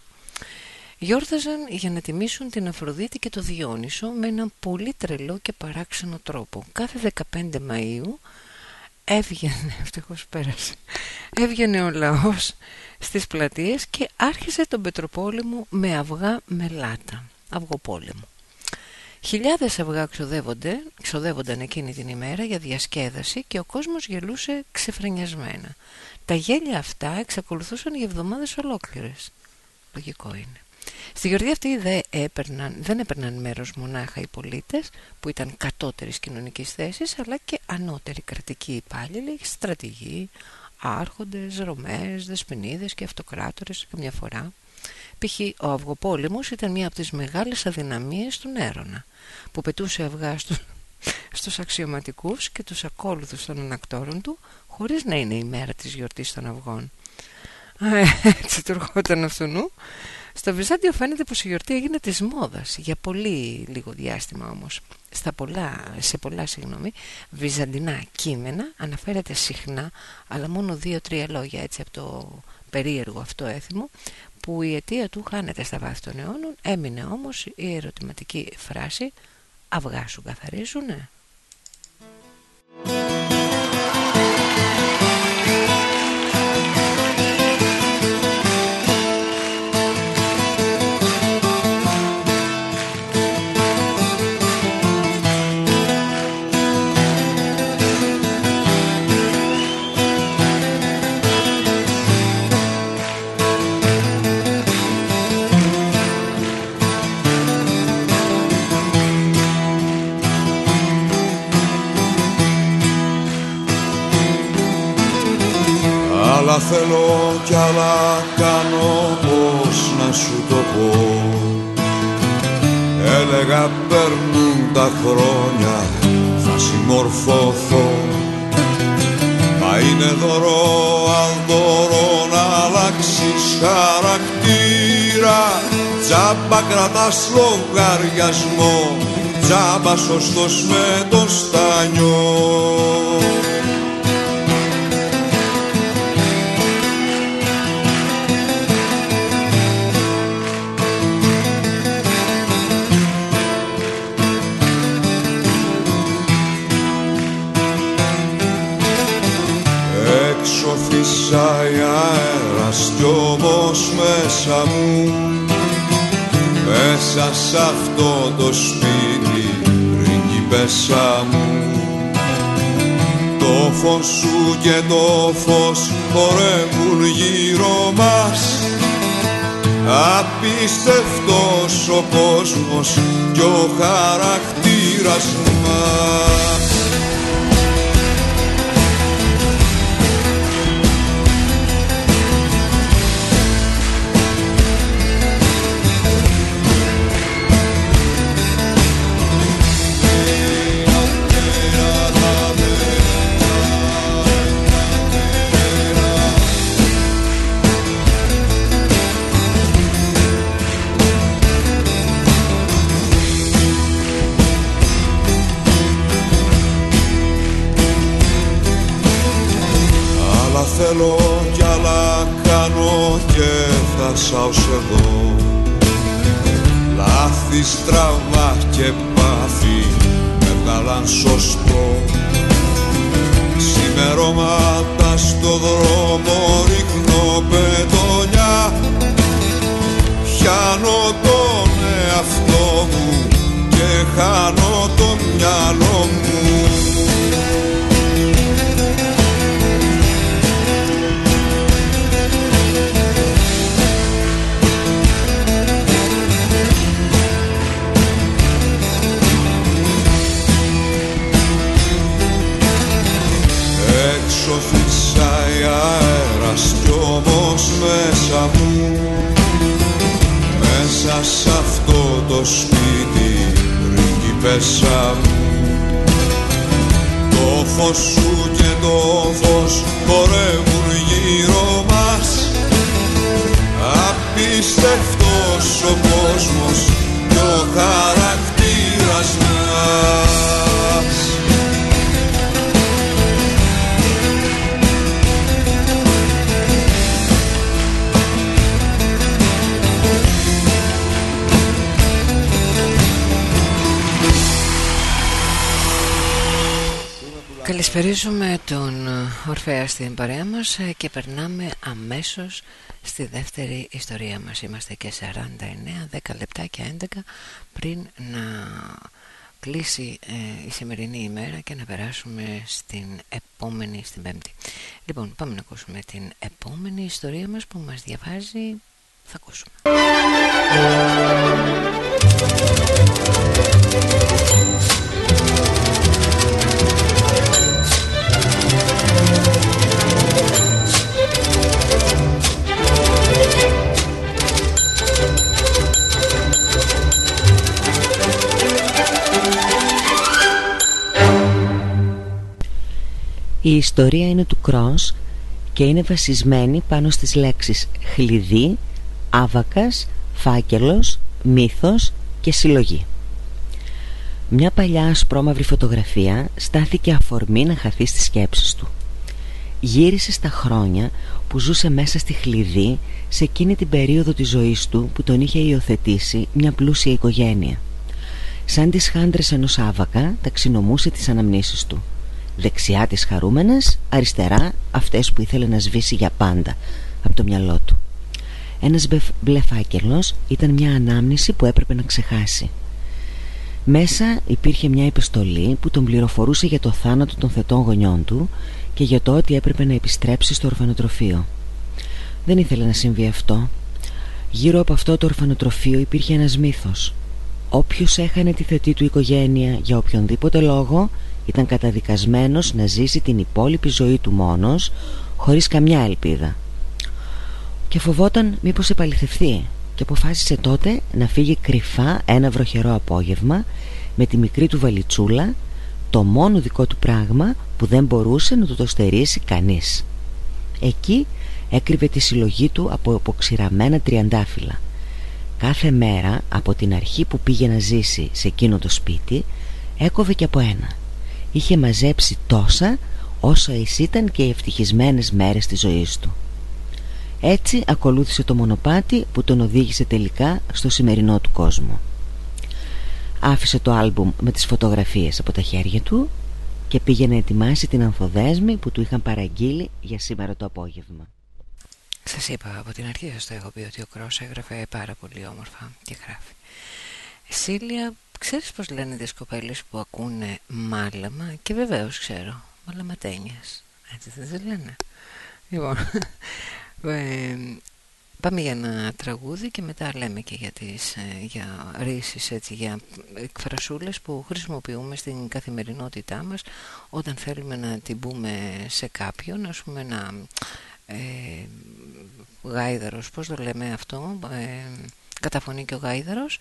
γιόρταζαν για να τιμήσουν την Αφροδίτη και το Διόνυσο με έναν πολύ τρελό και παράξενο τρόπο. Κάθε 15 Μαΐου έβγαινε, ευτυχώς πέρασε, έβγαινε ο λαός στις πλατείες και άρχισε τον Πετροπόλεμο με αυγά μελάτα, αυγοπόλεμο. Χιλιάδες αυγά ξοδεύονταν εκείνη την ημέρα για διασκέδαση και ο κόσμος γελούσε ξεφρενιασμένα. Τα γέλια αυτά εξακολουθούσαν για εβδομάδες ολόκληρες. Λογικό είναι. Στη γιορτή αυτή δεν έπαιρναν, δεν έπαιρναν μέρος μονάχα οι πολίτες που ήταν κατώτερης κοινωνικής θέσης αλλά και ανώτεροι κρατικοί υπάλληλοι, στρατηγοί, άρχοντες, ρωμές, δεσποινίδες και αυτοκράτορες καμιά φορά. Π.χ. ο αυγοπόλεμος ήταν μία από τις μεγάλες αδυναμίες του Νέρονα που πετούσε αυγά στου, στους αξιωματικούς και τους ακόλουθους των ανακτόρων του χωρίς να είναι η μέρα της γιορτής των αυγών. Έτσι του ερχόταν αυτού νου. Στο Βυζάντιο φαίνεται πως η γιορτή έγινε της μόδας για πολύ λίγο διάστημα όμως. Στα πολλά, σε πολλά συγγνώμη, βυζαντινά κείμενα αναφέρεται συχνά αλλά μόνο δύο-τρία λόγια έτσι από το περίεργο αυτό έθιμο που η αιτία του χάνεται στα βάθη των αιώνων έμεινε όμως η ερωτηματική φράση «Αυγά σου καθαρίζουνε» Άλλα θέλω κι άλλα κάνω πως να σου το πω. Έλεγα παίρνουν τα χρόνια θα συμμορφωθώ Μα είναι δωρό αν δωρό να αλλάξεις χαρακτήρα. Τζάμπα κρατάς λογαριασμό τζάμπα σωστός με τον στάνιο φυσάει αέρας κι όμως μέσα μου μέσα σ' αυτό το σπίτι πριγκίπεσσα μου. Το φως σου και το φως χορεύουν γύρω μας Απίστευτος ο κόσμος και ο χαρακτήρας μας παρέα μας ε, και περνάμε αμέσως στη δεύτερη ιστορία μας. Είμαστε και 49, 10 λεπτά και 11 πριν να κλείσει ε, η σημερινή ημέρα και να περάσουμε στην επόμενη, στην πέμπτη. Λοιπόν, πάμε να ακούσουμε την επόμενη ιστορία μας που μας διαβάζει, θα ακούσουμε. Η ιστορία είναι του Κρός και είναι βασισμένη πάνω στις λέξεις χλειδί, άβακας, φάκελος, μύθος και συλλογή. Μια παλιά ασπρόμαυρη φωτογραφία στάθηκε αφορμή να χαθεί στις σκέψεις του. Γύρισε στα χρόνια που ζούσε μέσα στη χλειδί σε εκείνη την περίοδο της ζωής του που τον είχε υιοθετήσει μια πλούσια οικογένεια. Σαν τις χάντρες ενός άβακα ταξινομούσε τις αναμνήσεις του. Δεξιά τις χαρούμενες, αριστερά αυτές που ήθελε να σβήσει για πάντα από το μυαλό του. Ένας μπλε φάκελος ήταν μια ανάμνηση που έπρεπε να ξεχάσει. Μέσα υπήρχε μια επιστολή που τον πληροφορούσε για το θάνατο των θετών γονιών του και για το ότι έπρεπε να επιστρέψει στο ορφανοτροφείο. Δεν ήθελε να συμβεί αυτό. Γύρω από αυτό το ορφανοτροφείο υπήρχε ένας μύθος. Όποιος έχανε τη θετή του οικογένεια για οποιονδήποτε λόγο ήταν καταδικασμένος να ζήσει την υπόλοιπη ζωή του μόνος χωρίς καμιά ελπίδα. Και φοβόταν μήπως επαληθευτεί και αποφάσισε τότε να φύγει κρυφά ένα βροχερό απόγευμα με τη μικρή του βαλιτσούλα το μόνο δικό του πράγμα που δεν μπορούσε να του το στερήσει κανείς. Εκεί έκρυβε τη συλλογή του από αποξηραμένα τριαντάφυλλα. Κάθε μέρα από την αρχή που πήγε να ζήσει σε εκείνο το σπίτι έκοβε και από ένα. Είχε μαζέψει τόσα όσο ήταν και οι ευτυχισμένες μέρες της ζωής του. Έτσι ακολούθησε το μονοπάτι που τον οδήγησε τελικά στο σημερινό του κόσμο. Άφησε το άλμπουμ με τις φωτογραφίες από τα χέρια του και πήγε να ετοιμάσει την ανθοδέσμη που του είχαν παραγγείλει για σήμερα το απόγευμα. Σας είπα από την αρχή σας το έχω πει ότι ο Κρός έγραφε πάρα πολύ όμορφα και γράφει. Σίλια, ξέρεις πως λένε τις κοπέλες που ακούνε μάλαμα; Και βεβαίως ξέρω, μαλαματένιες. Έτσι δεν λένε. Λοιπόν, ε, πάμε για ένα τραγούδι και μετά λέμε και για, τις, ε, για ρίσεις, έτσι, για εκφρασούλες που χρησιμοποιούμε στην καθημερινότητά μας όταν θέλουμε να την πούμε σε κάποιον, ας πούμε να ε, γάιδαρος, πώς το λέμε αυτό, ε, καταφωνεί και ο γάιδαρος.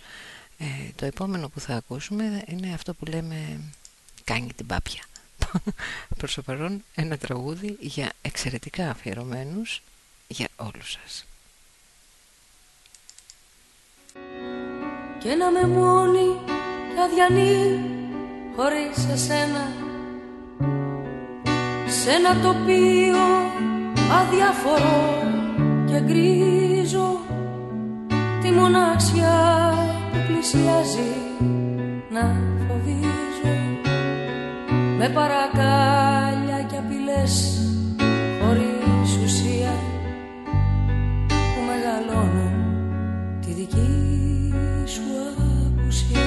Ε, το επόμενο που θα ακούσουμε είναι αυτό που λέμε κάνει την πάπια. Προς το παρόν ένα τραγούδι για εξαιρετικά αφιερωμένους για όλους σας. Και να με μόνη και αδιανή χωρίς εσένα σε ένα τοπίο αδιαφορό και γκρίζο τη μοναξιά που πλησιάζει να φοβίζω με παρακάλια και απειλές χωρίς ουσία που μεγαλώνουν τη δική σου απουσία.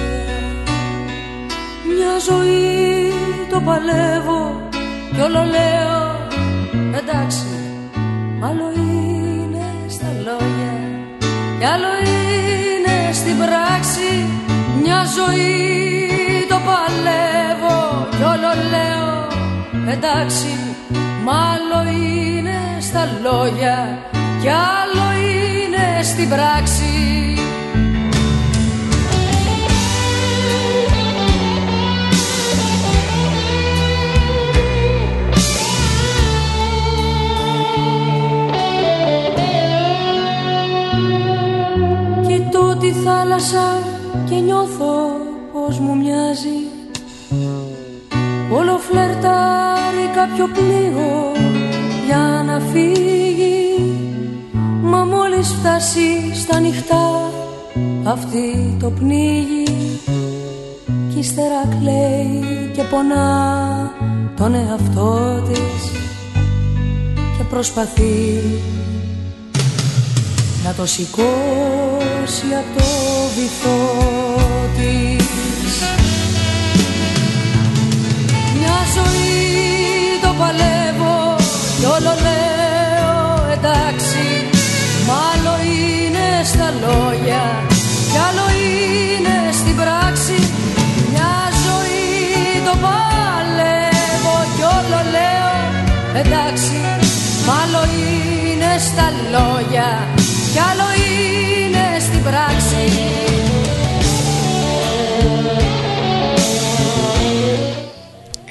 Μια ζωή το παλεύω κι όλο λέω εντάξει άλλο είναι. στα λόγια κι άλλο είναι στην πράξη μια ζωή το παλεύω. Κι όλο λέω εντάξει μάλλον είναι στα λόγια κι άλλο είναι στην πράξη τη θάλασσα και νιώθω πως μου μοιάζει. Όλο φλερτάρει κάποιο πλοίο για να φύγει. Μα μόλις φτάσει στα νυχτά αυτή το πνίγει. Κι ύστερα κλαίει και πονά τον εαυτό της Και προσπαθεί να το σηκώσει από το βυθό της. Μια ζωή το παλεύω κι όλο λέω εντάξει. Μάλλον είναι στα λόγια κι άλλο είναι στην πράξη. Μια ζωή το παλεύω κι όλο λέω εντάξει. Μάλλον είναι στα λόγια κι άλλο είναι στην πράξη.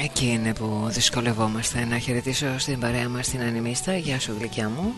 Εκεί είναι που δυσκολευόμαστε. Να χαιρετήσω στην παρέα μας την Ανιμίστα Γεια σου γλυκιά μου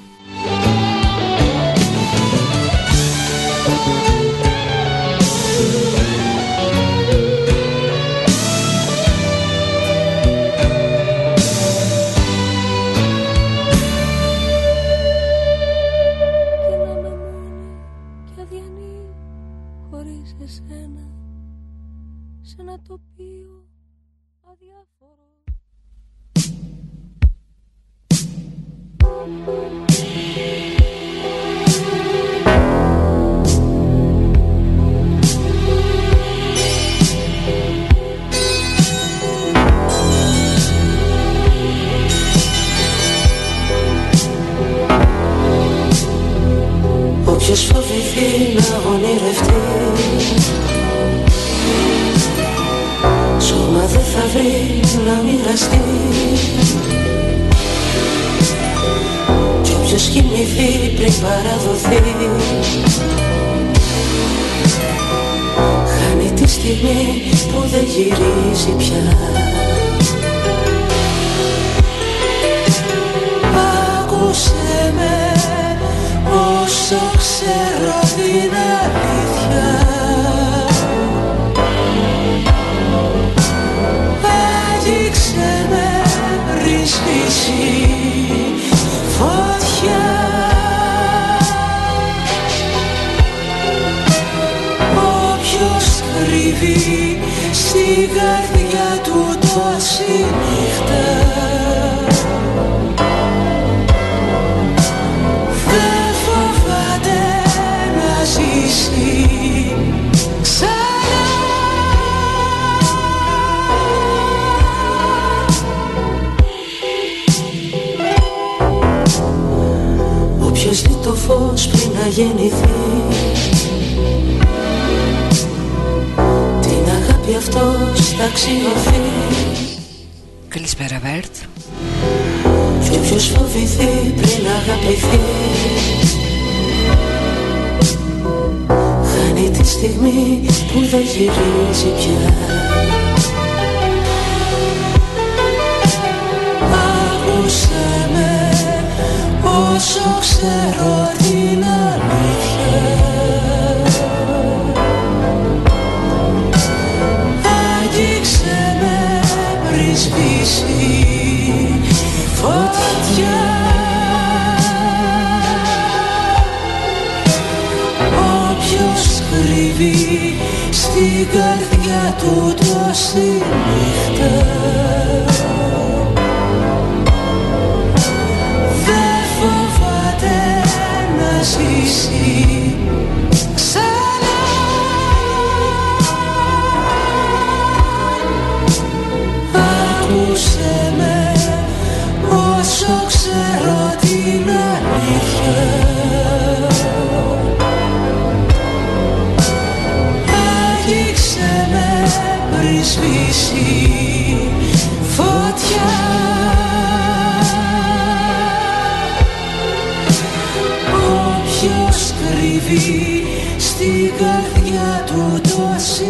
κρύβει στην καρδιά του τόση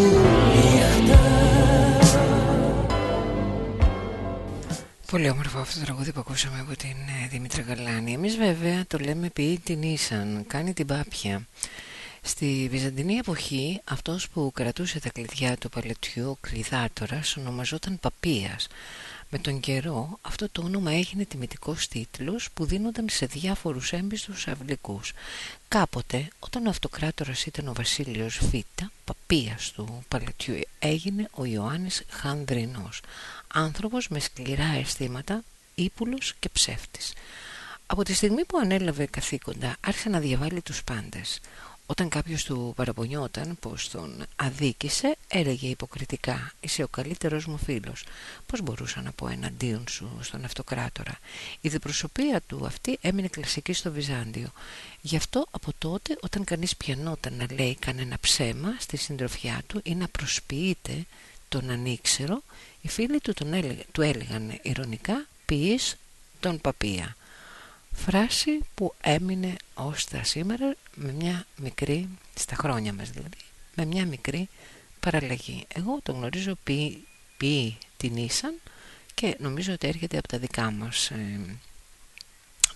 νύχτα Πολύ όμορφο αυτό το τραγούδι που ακούσαμε από την ε, Δήμητρα Γαλάνη. Εμείς βέβαια το λέμε ποιή την ίσαν, κάνει την πάπια. Στη Βυζαντινή εποχή αυτός που κρατούσε τα κλειδιά του παλαιτιού, ο κλειδάτορας, ονομαζόταν Παπίας. Με τον καιρό αυτό το όνομα έγινε τιμητικός τίτλος που δίνονταν σε διάφορους έμπιστους αυλικούς. Κάποτε όταν ο αυτοκράτορας ήταν ο Βασίλειος Β, παπίας του παλαιτιού, έγινε ο Ιωάννης Χανδρινός, άνθρωπος με σκληρά αισθήματα, ύπουλος και ψεύτης. Από τη στιγμή που ανέλαβε καθήκοντα άρχισε να διαβάλει τους πάντες. Όταν κάποιος του παραπονιόταν πως τον αδίκησε, έλεγε υποκριτικά «Είσαι ο καλύτερος μου φίλος». Πώς μπορούσα να πω εναντίον σου στον αυτοκράτορα; Η διπροσωπεία του αυτή έμεινε κλασική στο Βυζάντιο. Γι' αυτό από τότε όταν κανείς πιανόταν να λέει κανένα ψέμα στη συντροφιά του ή να προσποιείται τον ανήξερο, οι φίλοι του, τον έλεγε, του έλεγαν ηρωνικά «Ποιείς τον παπία» φράση που έμεινε ως τα σήμερα με μια μικρή, στα χρόνια μας δηλαδή, με μια μικρή παραλλαγή. Εγώ τον γνωρίζω ποιοι, ποιοι την ήσαν και νομίζω ότι έρχεται από τα δικά μας. Ε,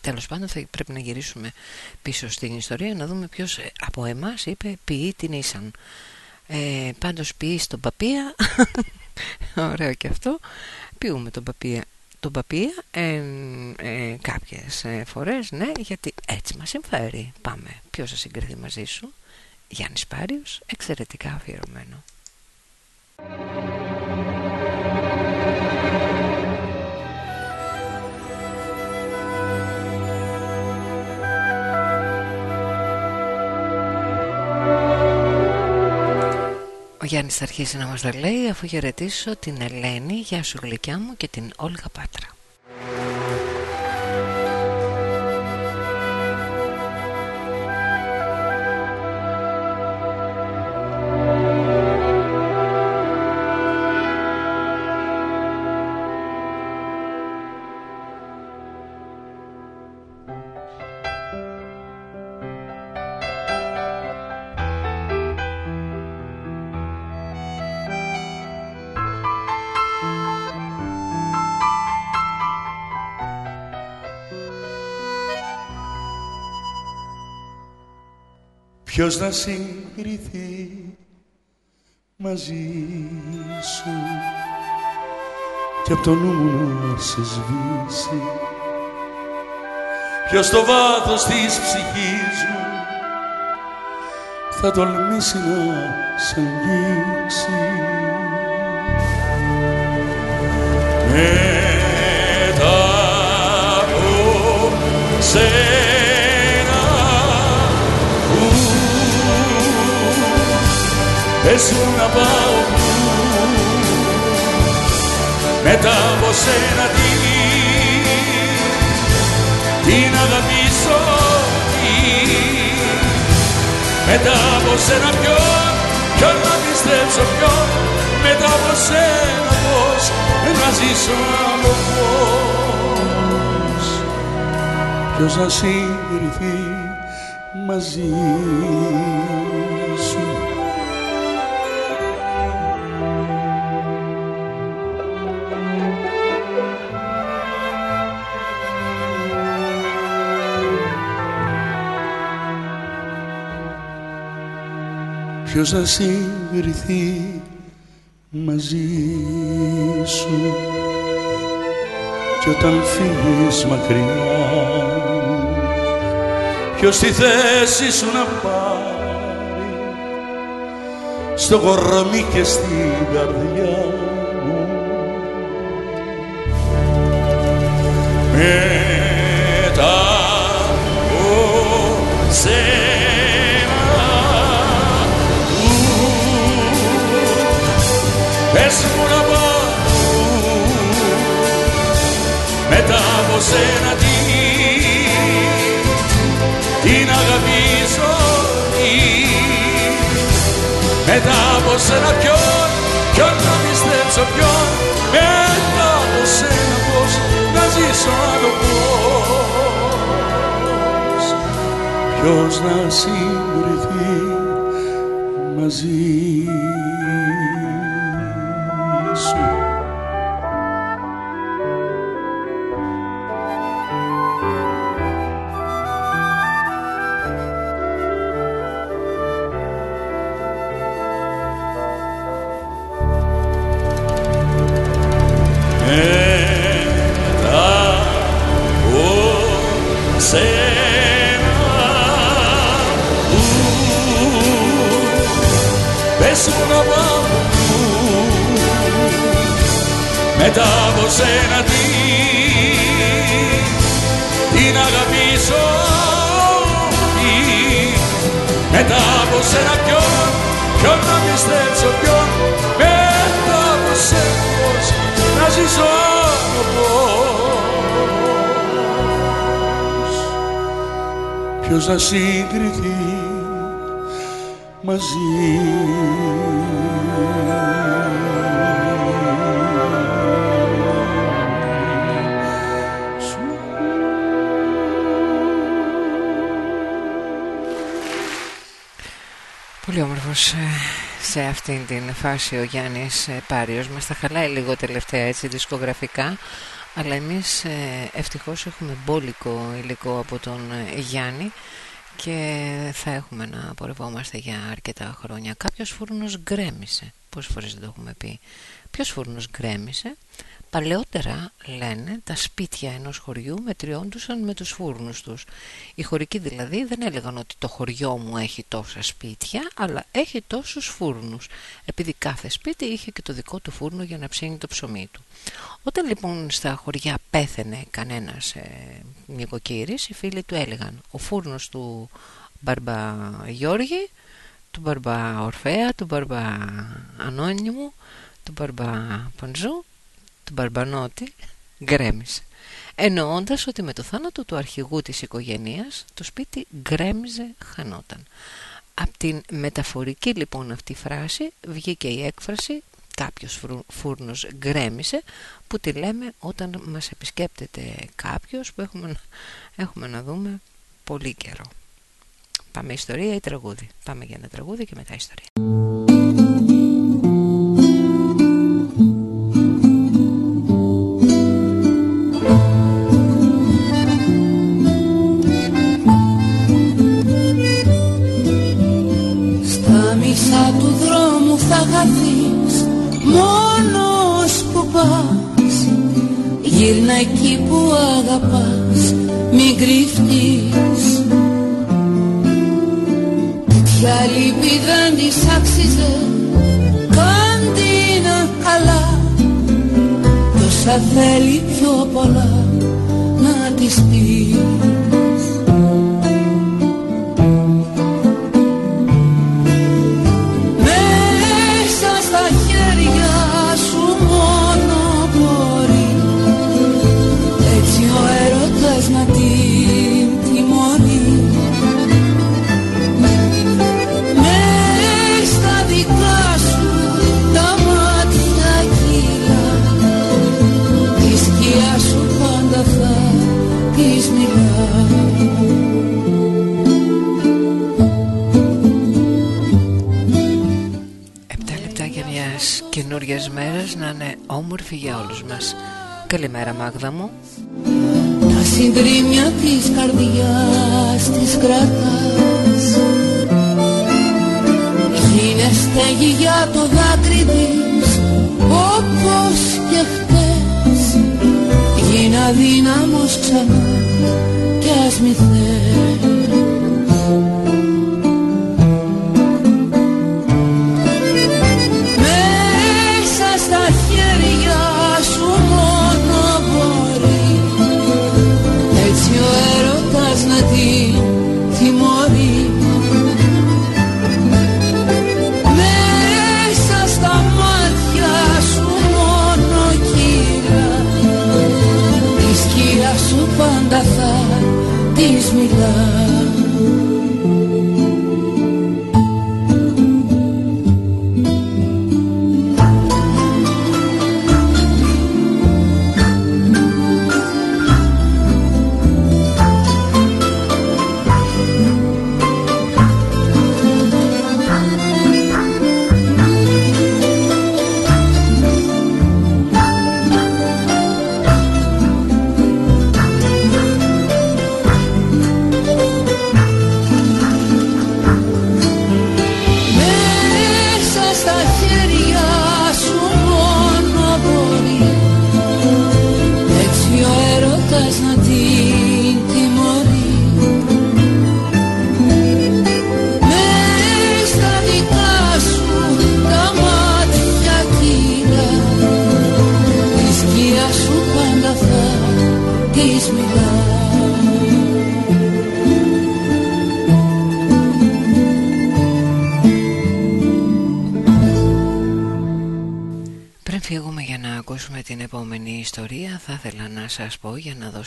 τέλος πάντων θα πρέπει να γυρίσουμε πίσω στην ιστορία να δούμε ποιος ε, από εμάς είπε ποιοι την ήσαν. Ε, πάντως ποιοι στον παπία, ωραίο και αυτό, ποιούμε τον παπία τον παπία ε, ε, κάποιες ε, φορές ναι γιατί έτσι μας συμφέρει. Πάμε ποιος θα συγκριθεί μαζί σου; Γιάννης Πάριος εξαιρετικά αφιερωμένο Ο Γιάννης θα αρχίσει να μας τα λέει αφού χαιρετήσω την Ελένη, γεια σου γλυκιά μου και την Όλγα Πάτρα. Ποιος να συγκριθεί μαζί σου και από το νου μου να σε σβήσει. Ποιος στο βάθος της ψυχής μου θα τολμήσει να σε αγγίξει. Μετά από σένα πες μου να πάω που μετά από σένα τι την αγαπήσω τι μετά από σένα ποιον ποιον να πιστέψω ποιον μετά από σένα πώς να ζήσω άλλο πώς. Ποιος να συγκριθεί μαζί Ποιος να συγκριθεί μαζί σου; Κι όταν φύγεις μακριά Ποιος τη θέση σου να πάρει; Στο κορμί και στην καρδιά μου. Μετά από σένα τι την αγαπήσω τι μετά από σένα ποιον ποιον να πιστέψω ποιον. Μετά από σένα πως να ζήσω άλλο πώς. Ποιος να συγκριθεί μαζί Ποιος να συγκριθεί μαζί. Πολύ όμορφος ε, σε αυτήν την φάση ο Γιάννης ε, Πάριος. Μας τα χαλάει λίγο τελευταία έτσι δισκογραφικά αλλά εμείς ε, ευτυχώς έχουμε μπόλικο υλικό από τον Γιάννη και θα έχουμε να πορευόμαστε για αρκετά χρόνια. Κάποιος φούρνος γκρέμισε. Πόσες φορές δεν το έχουμε πει. Ποιος φούρνος γκρέμισε; Παλαιότερα, λένε, τα σπίτια ενός χωριού μετριόντουσαν με τους φούρνους τους. Οι χωρικοί δηλαδή δεν έλεγαν ότι το χωριό μου έχει τόσα σπίτια, αλλά έχει τόσους φούρνους, επειδή κάθε σπίτι είχε και το δικό του φούρνο για να ψήνει το ψωμί του. Όταν λοιπόν στα χωριά πέθαινε κανένας ε, νοικοκύρης, οι φίλοι του έλεγαν «Ο φούρνος του Μπαρμπα Γιώργη, του Μπαρμπα Ορφέα, του Μπαρμπα Ανώνυμου, του Μπαρμπα Παντζού του Μπαρμπανότη γκρέμισε. Εννοώντας ότι με το θάνατο του αρχηγού της οικογένειας το σπίτι γκρέμιζε χανόταν. Από την μεταφορική λοιπόν αυτή φράση βγήκε η έκφραση κάποιος φούρνος γκρέμισε που τη λέμε όταν μας επισκέπτεται κάποιος που έχουμε, έχουμε να δούμε πολύ καιρό. Πάμε ιστορία ή τραγούδι. Πάμε για ένα τραγούδι και μετά ιστορία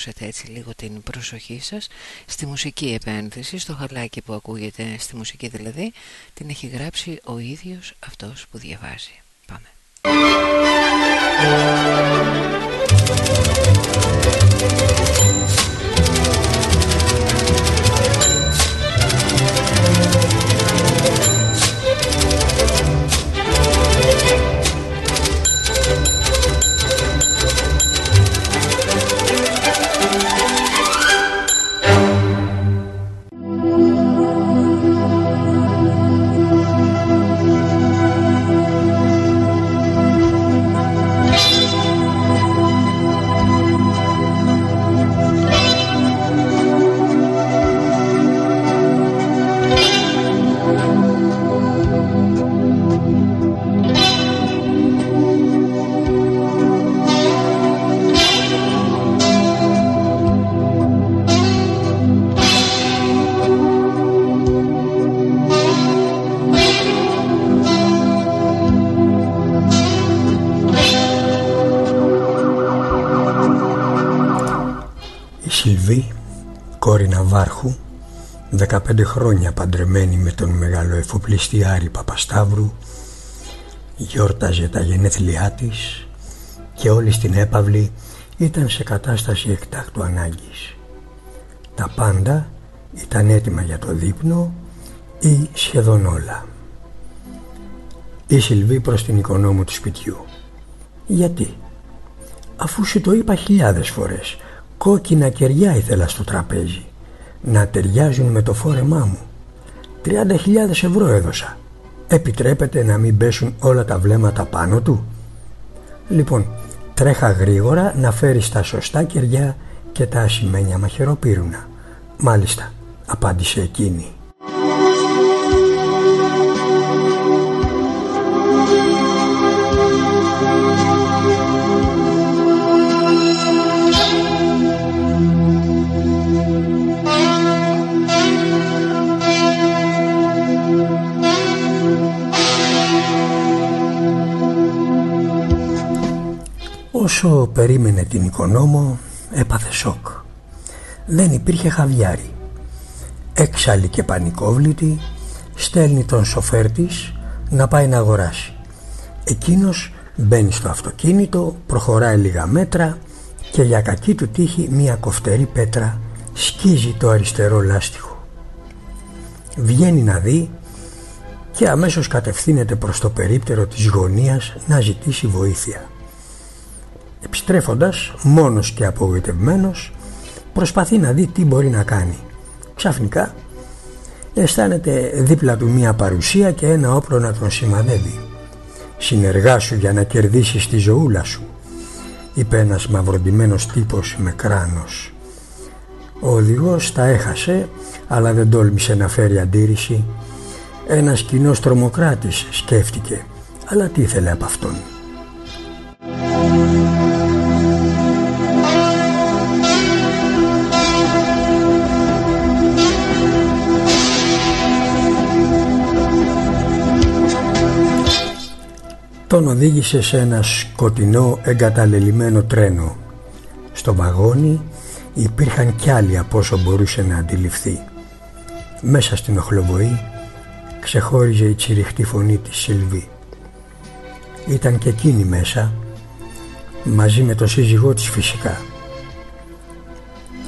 για να δώσετε έτσι λίγο την προσοχή σας στη μουσική επένδυση, στο χαλάκι που ακούγεται, στη μουσική δηλαδή, την έχει γράψει ο ίδιος αυτός που διαβάζει. Πάμε. Χρόνια παντρεμένη με τον μεγάλο εφοπλιστή Παπασταύρου γιόρταζε τα γενέθλιά της και όλοι στην έπαυλη ήταν σε κατάσταση εκτάκτου ανάγκης. Τα πάντα ήταν έτοιμα για το δείπνο ή σχεδόν όλα. Η Σιλβή προς την οικονόμου του σπιτιού. Γιατί, αφού σου το είπα χιλιάδες φορές, κόκκινα κεριά ήθελα στο τραπέζι να ταιριάζουν με το φόρεμά μου. 30.000 ευρώ έδωσα. Επιτρέπεται να μην πέσουν όλα τα βλέμματα πάνω του; Λοιπόν, τρέχα γρήγορα να φέρεις τα σωστά κεριά και τα ασημένια μαχαιροπύρουνα. Μάλιστα, απάντησε εκείνη. Όσο περίμενε την οικονόμο έπαθε σοκ. Δεν υπήρχε χαβιάρι. Έξαλλη και πανικόβλητη στέλνει τον σοφέρ της να πάει να αγοράσει. Εκείνος μπαίνει στο αυτοκίνητο, προχωράει λίγα μέτρα και για κακή του τύχη μία κοφτερή πέτρα σκίζει το αριστερό λάστιχο. Βγαίνει να δει και αμέσως κατευθύνεται προς το περίπτερο της γωνίας να ζητήσει βοήθεια. Επιστρέφοντας, μόνος και απογοητευμένος, προσπαθεί να δει τι μπορεί να κάνει. Ξαφνικά αισθάνεται δίπλα του μία παρουσία και ένα όπλο να τον σημαδεύει. «Συνεργάσου για να κερδίσεις τη ζωούλα σου», είπε ένας μαυροντημένος τύπος με κράνος. Ο οδηγός τα έχασε, αλλά δεν τόλμησε να φέρει αντίρρηση. Ένας κοινός τρομοκράτης σκέφτηκε, αλλά τι ήθελε από αυτόν. Τον οδήγησε σε ένα σκοτεινό εγκαταλελειμμένο τρένο. Στο βαγόνι υπήρχαν κι άλλοι από όσο μπορούσε να αντιληφθεί. Μέσα στην οχλοβοή ξεχώριζε η τσιριχτή φωνή της Σιλβή. Ήταν και εκείνη μέσα, μαζί με τον σύζυγό της φυσικά.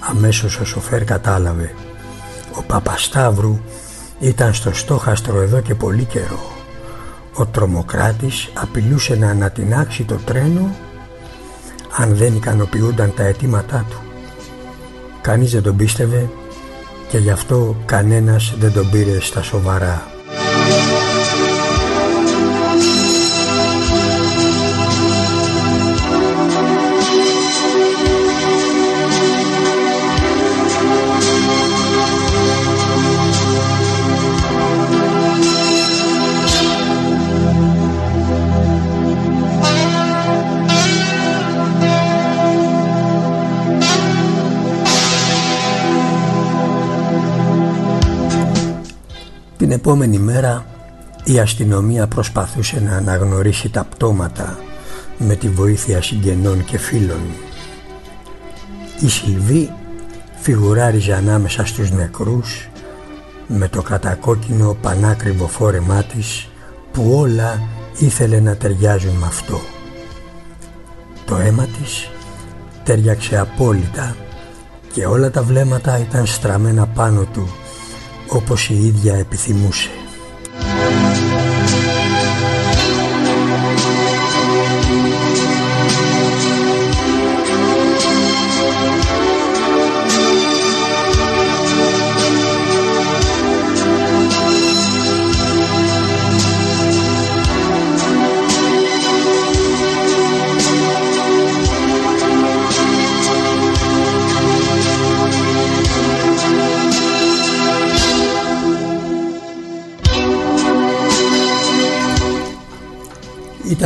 Αμέσως ο σοφέρ κατάλαβε. Ο Παπασταύρου ήταν στο στόχαστρο εδώ και πολύ καιρό. Ο τρομοκράτης απειλούσε να ανατινάξει το τρένο αν δεν ικανοποιούνταν τα αιτήματά του. Κανείς δεν τον πίστευε και γι' αυτό κανένας δεν τον πήρε στα σοβαρά. Την επόμενη μέρα η αστυνομία προσπαθούσε να αναγνωρίσει τα πτώματα με τη βοήθεια συγγενών και φίλων. Η Σιλβή φιγουράριζε ανάμεσα στους νεκρούς με το κατακόκκινο πανάκριβο φόρεμά της που όλα ήθελε να ταιριάζουν με αυτό. Το αίμα της τέριαξε απόλυτα και όλα τα βλέμματα ήταν στραμμένα πάνω του όπως η ίδια επιθυμούσε.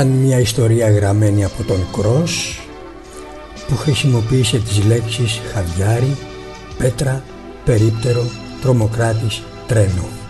Ήταν μια ιστορία γραμμένη από τον Κρός που χρησιμοποίησε τις λέξεις χαβιάρι, πέτρα, περίπτερο, τρομοκράτης, τρένο.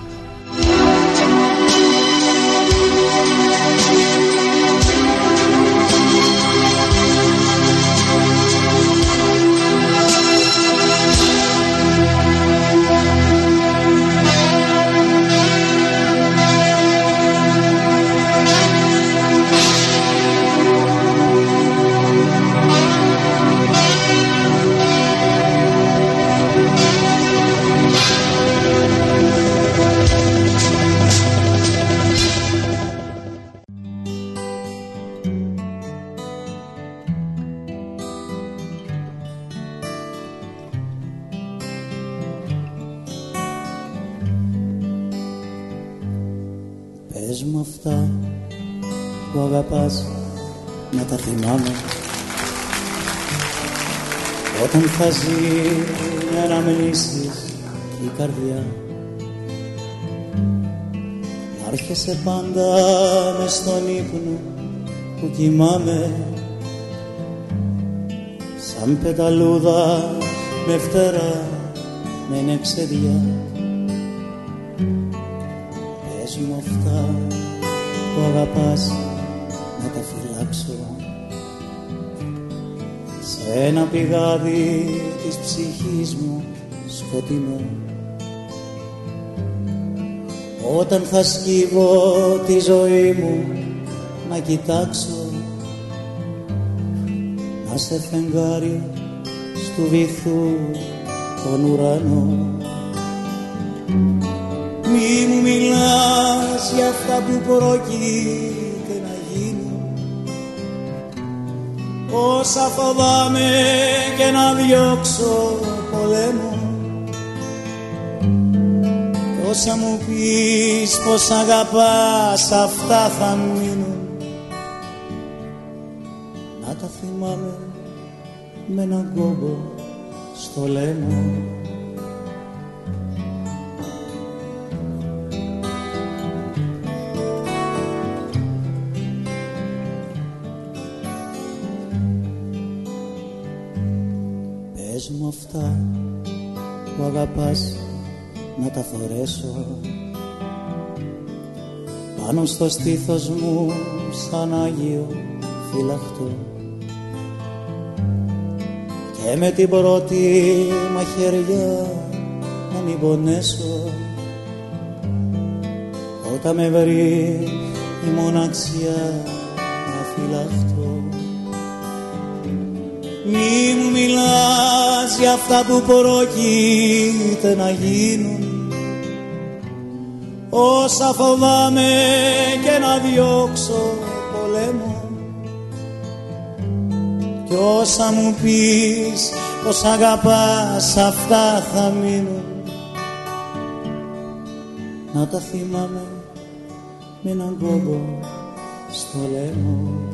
Κοιμάμαι Σαν πεταλούδα με φτερά με νεξεδιά Πες μου αυτά που αγαπάς να τα φυλάξω. Σε ένα πηγάδι της ψυχής μου σκοτεινό. Όταν θα σκύβω τη ζωή μου να κοιτάξω να σε φεγγάρι στου βυθού τον ουρανό. Μη μου μιλάς για αυτά που πρόκειται να γίνουν. Όσα φοβάμαι και να διώξω πολέμο. Όσα μου πεις πως αγαπάς αυτά θα μείνουν θυμάμαι με έναν κόμπο στο λαιμό. Πες μου αυτά που αγαπάς να τα φορέσω. Πάνω στο στήθος μου σαν Άγιο φυλαχτό και με την πρώτη μαχαιριά να μην πονέσω. Όταν με βρει η μοναξιά να φυλαχτώ. Μη μου μιλάς για αυτά που πρόκειται να γίνουν. Όσα φοβάμαι και να διώξω Κι όσα μου πεις πως αγαπάς αυτά θα μείνουν. Να τα θυμάμαι με έναν κόμπο στο λαιμό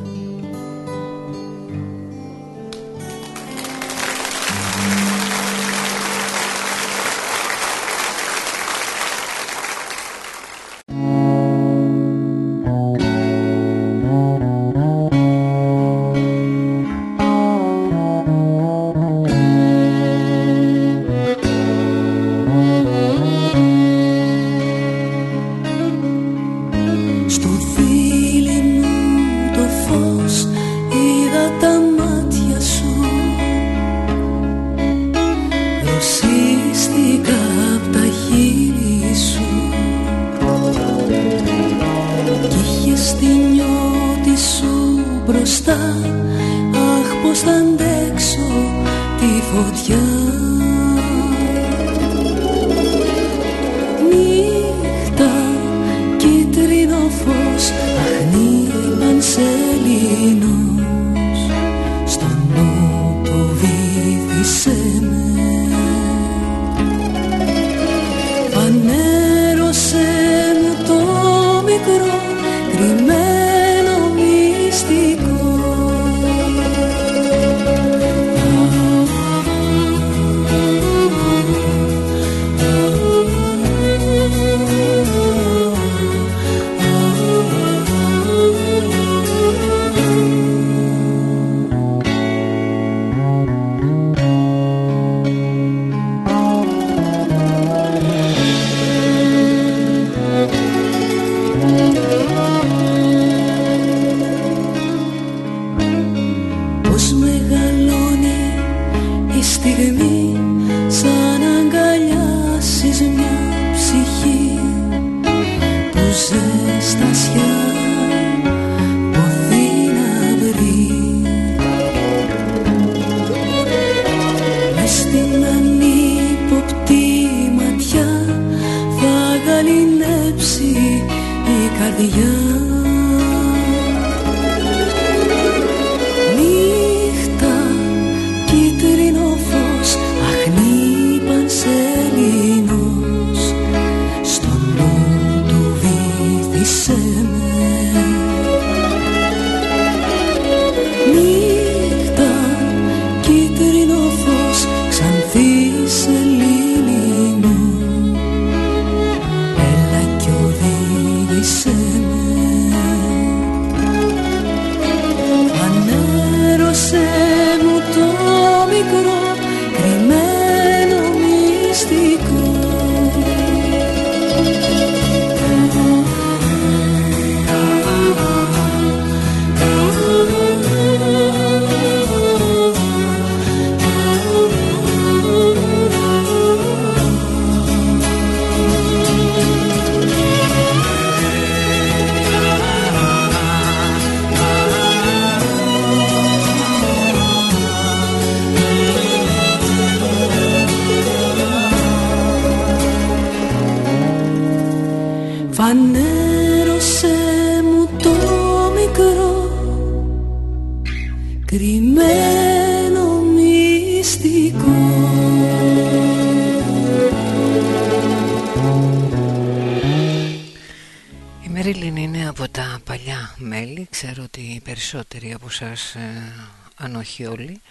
από σας ε, αν όχι όλοι.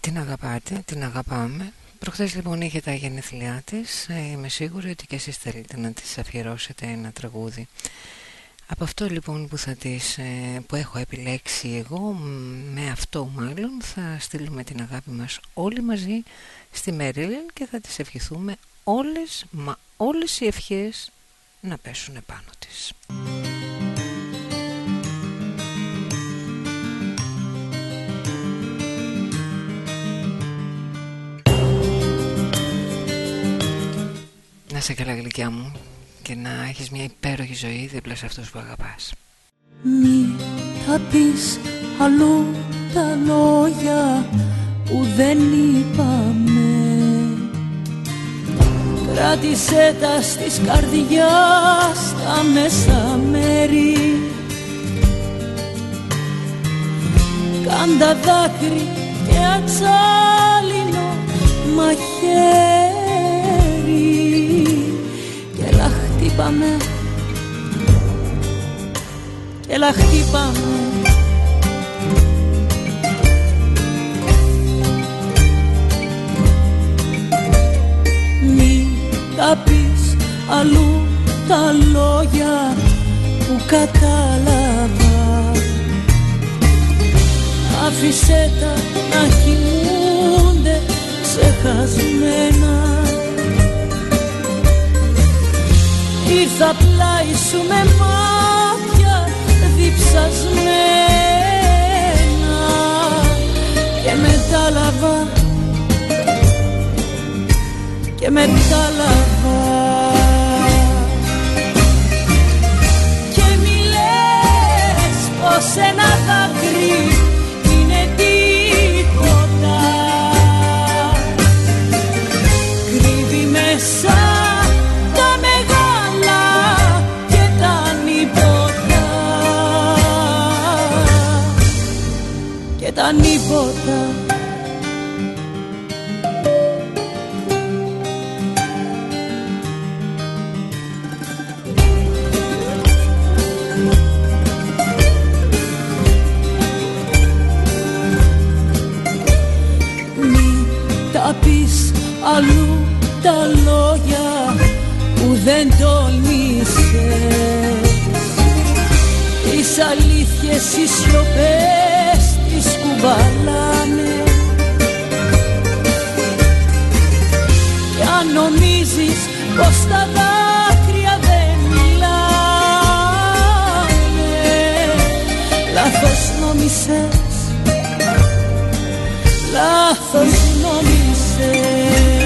Την αγαπάτε, την αγαπάμε. Προχθές λοιπόν είχε τα γενεθλιά της. Ε, Είμαι σίγουρη ότι και εσείς θέλετε να της αφιερώσετε ένα τραγούδι. Από αυτό λοιπόν που, θα τις, ε, που έχω επιλέξει εγώ Με αυτό μάλλον θα στείλουμε την αγάπη μας όλοι μαζί στη Μέριλιν Και θα τις ευχηθούμε όλες, μα όλες οι ευχές να πέσουν επάνω της Να σε καλά γλυκιά μου και να έχεις μια υπέροχη ζωή δίπλα σε αυτούς που αγαπάς. Μη θα πεις αλλού τα λόγια που δεν είπαμε. Κράτησέ τα στις καρδιάς τα μέσα μέρη Κάντα δάκρυ και ατσάλινο μαχαίρι χτύπαμε. Έλα χτύπαμε. Μη τα πεις αλλού τα λόγια που κατάλαβα. Άφησέ τα να κοιμούνται ξεχασμένα Ήρθα πλάι σου με μάτια διψασμένα. Και μετάλαβα και μετάλαβα. Και μη λες πως ένα δάκρυ τα νύποτα Μη τα πεις αλλού τα λόγια που δεν τολμήσες Τις αλήθειες οι σιωπές τις κουβαλάνε Κι αν νομίζεις πως τα δάκρυα δεν μιλάνε Λάθος νόμισες, λάθος νόμισες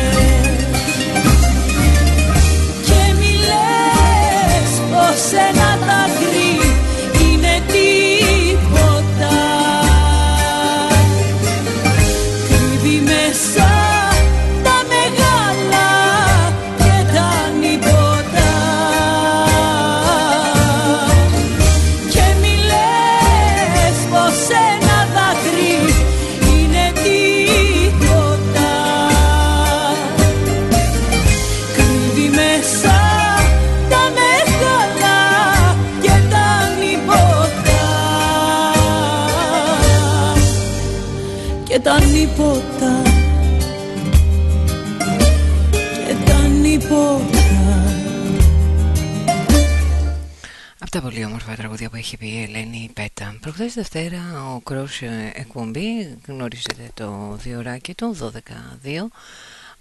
όμορφα τραγούδια που έχει πει η Ελένη Πέτα. Προχθές Δευτέρα ο Κρός ε, εκπομπή, γνωρίζετε το διοράκι του, 12-2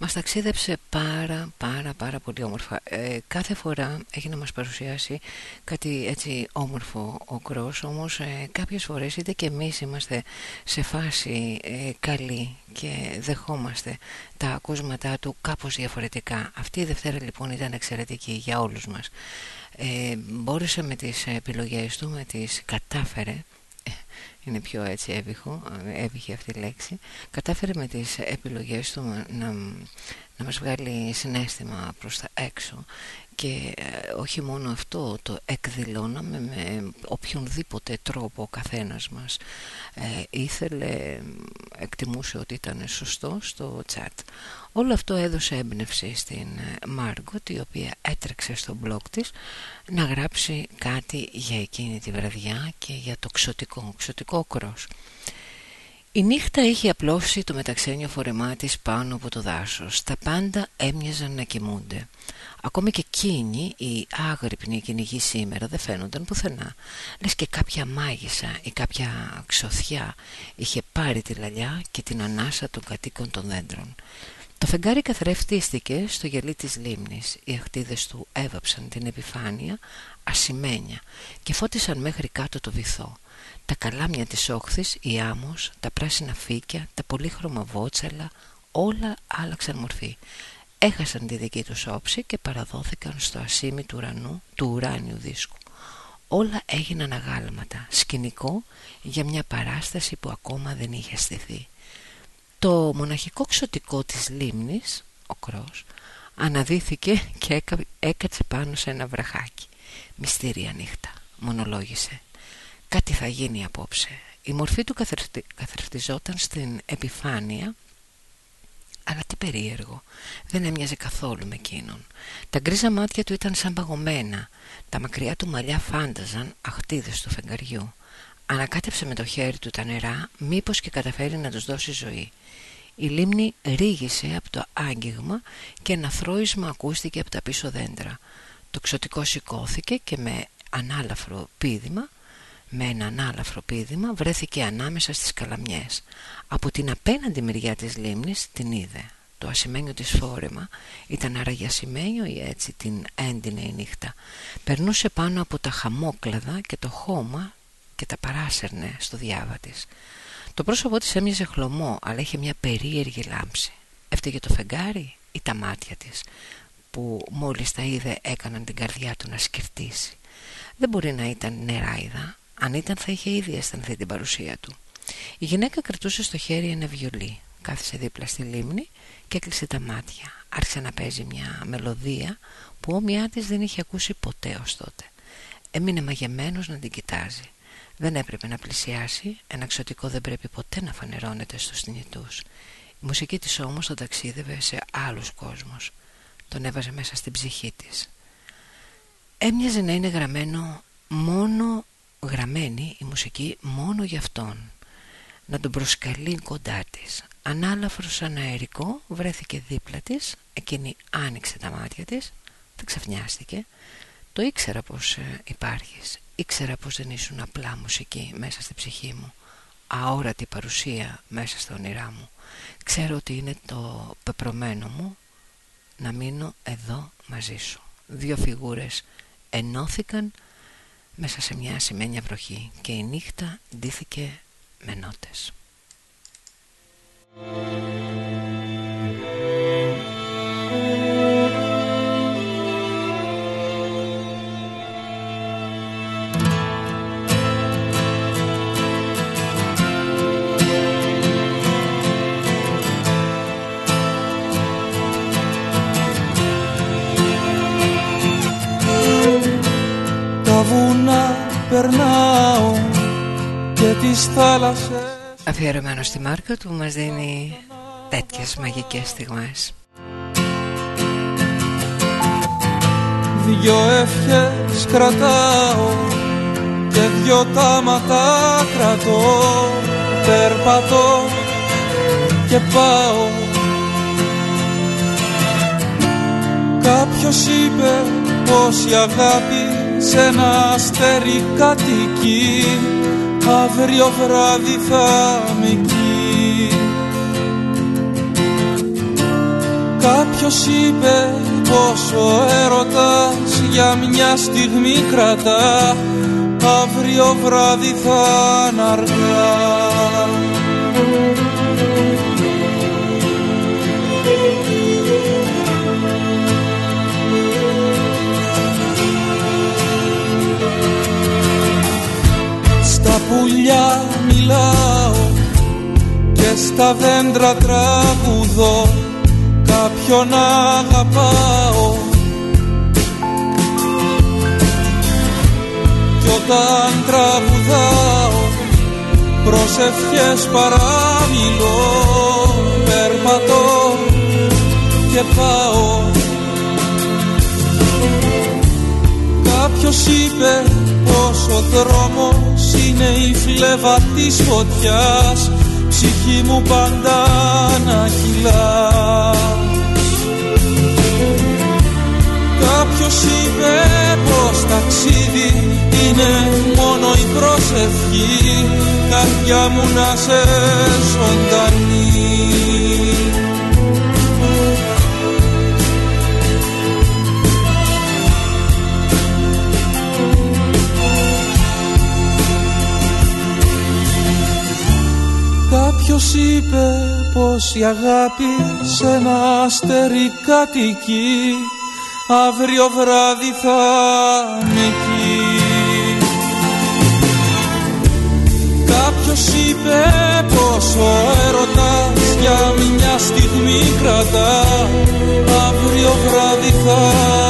μας ταξίδεψε πάρα πάρα πάρα πολύ όμορφα. Ε, Κάθε φορά έχει να μας παρουσιάσει κάτι έτσι όμορφο ο Κρός Όμως ε, κάποιες φορές είτε και εμείς είμαστε σε φάση ε, καλή και δεχόμαστε τα ακούσματά του κάπως διαφορετικά. Αυτή η Δευτέρα λοιπόν ήταν εξαιρετική για όλους μας ε, Μπόρεσε με τις επιλογές του, με τις κατάφερε. Είναι πιο έτσι έβυχο, έβυχη αυτή η λέξη. Κατάφερε με τις επιλογές του να, να μας βγάλει συνέστημα προς τα έξω. Και ε, όχι μόνο αυτό το εκδηλώναμε με οποιονδήποτε τρόπο ο καθένας μας. Ε, ήθελε εκτιμούσε ότι ήταν σωστό στο chat όλο αυτό έδωσε έμπνευση στην Μάργκοτ η οποία έτρεξε στο blog της να γράψει κάτι για εκείνη τη βραδιά και για το ξωτικό, ξωτικό κρός η νύχτα είχε απλώσει το μεταξένιο φορεμά της πάνω από το δάσος. Τα πάντα έμοιαζαν να κοιμούνται. Ακόμη και εκείνοι, οι άγρυπνοι κυνηγοί σήμερα, δεν φαίνονταν πουθενά. Λες και κάποια μάγισσα ή κάποια ξωθιά είχε πάρει τη λαλιά και την ανάσα των κατοίκων των δέντρων. Το φεγγάρι καθρεφτίστηκε στο γελί της λίμνης. Οι αχτίδες του έβαψαν την επιφάνεια ασημένια και φώτισαν μέχρι κάτω το βυθό. Τα καλάμια της όχθης, η άμμος, τα πράσινα φύκια, τα πολύχρωμα βότσαλα, όλα άλλαξαν μορφή. Έχασαν τη δική τους όψη και παραδόθηκαν στο ασίμι του ουρανού, του ουράνιου δίσκου. Όλα έγιναν αγάλματα, σκηνικό για μια παράσταση που ακόμα δεν είχε στηθεί. Το μοναχικό ξωτικό της λίμνης, ο Κρός, αναδύθηκε και έκατσε πάνω σε ένα βραχάκι. Μυστήρια νύχτα, μονολόγησε. Κάτι θα γίνει απόψε. Η μορφή του καθρεφτιζόταν στην επιφάνεια αλλά τι περίεργο Δεν έμοιαζε καθόλου με εκείνον Τα γκρίζα μάτια του ήταν σαν παγωμένα Τα μακριά του μαλλιά φάνταζαν αχτίδες του φεγγαριού Ανακάτεψε με το χέρι του τα νερά Μήπως και καταφέρει να τους δώσει ζωή Η λίμνη ρίγησε από το άγγιγμα Και ένα θρόισμα ακούστηκε από τα πίσω δέντρα Το ξωτικό σηκώθηκε και με ανάλαφρο πίδημα με ένα ανάλαφρο πίδημα βρέθηκε ανάμεσα στις καλαμιές. Από την απέναντι μεριά της λίμνης την είδε. Το ασημένιο της φόρεμα ήταν αραγιασημένιο ή έτσι την έντυνε η νύχτα. Περνούσε πάνω από τα χαμόκλαδα και το χώμα και τα παράσερνε στο διάβα της. Το πρόσωπό της έμοιαζε χλωμό αλλά είχε μια περίεργη λάμψη. Έφταιγε το φεγγάρι ή τα μάτια της που μόλις τα είδε έκαναν την καρδιά του να σκεφτήσει. Δεν μπορεί να ήταν νεράιδα αν ήταν θα είχε ήδη αισθανθεί την παρουσία του. Η γυναίκα κρατούσε στο χέρι ένα βιολί. Κάθισε δίπλα στη λίμνη και έκλεισε τα μάτια. Άρχισε να παίζει μια μελωδία που όμοιά της δεν είχε ακούσει ποτέ ως τότε. Έμεινε μαγεμένος να την κοιτάζει. Δεν έπρεπε να πλησιάσει, ένα ξωτικό δεν πρέπει ποτέ να φανερώνεται στους θνητούς. Η μουσική της όμως τον ταξίδευε σε άλλους κόσμους. Τον έβαζε μέσα στην ψυχή της. Έμοιαζε να είναι γραμμένο μόνο γραμμένη η μουσική μόνο για αυτόν. Να τον προσκαλεί κοντά της. Ανάλαφρος σαν αερικό βρέθηκε δίπλα της. Εκείνη άνοιξε τα μάτια της. Δεν ξαφνιάστηκε. Το ήξερα πως ε, υπάρχεις ήξερα πως δεν ήσουν απλά μουσική μέσα στη ψυχή μου. Αόρατη παρουσία μέσα στα όνειρά μου. Ξέρω ότι είναι το πεπρωμένο μου να μείνω εδώ μαζί σου. Δύο φιγούρες ενώθηκαν μέσα σε μια ασημένια βροχή και η νύχτα ντύθηκε με νότες. Περνάω και τις θάλασσες. Αφιερωμένο στη μάρκα του μας δίνει τέτοιες μαγικές στιγμές. Δυο ευχές κρατάω και δυο τάματα κρατώ. Περπατώ και πάω. Κάποιος είπε πως η αγάπη σε ένα αστέρι κατοικεί. Αύριο βράδυ θα με εκεί. Κάποιος είπε πως ο έρωτας για μια στιγμή κρατά. Αύριο βράδυ θα είναι πουλιά μιλάω και στα δέντρα τραγουδώ. Κάποιον αγαπάω. Κι όταν τραγουδάω προσευχές παραμιλώ. Περπατώ και πάω. Κάποιος είπε πως ο δρόμος είναι η φλέβα της φωτιάς ψυχή μου πάντα να κυλά. Κάποιος είπε πως ταξίδι είναι μόνο η προσευχή καρδιά μου να σε ζωντανή Κάποιος είπε πως η αγάπη σε ένα αστέρι κατοικεί; Αύριο βράδυ θα νικεί Κάποιος είπε πως ο έρωτας για μια στιγμή κρατά. Αύριο βράδυ θα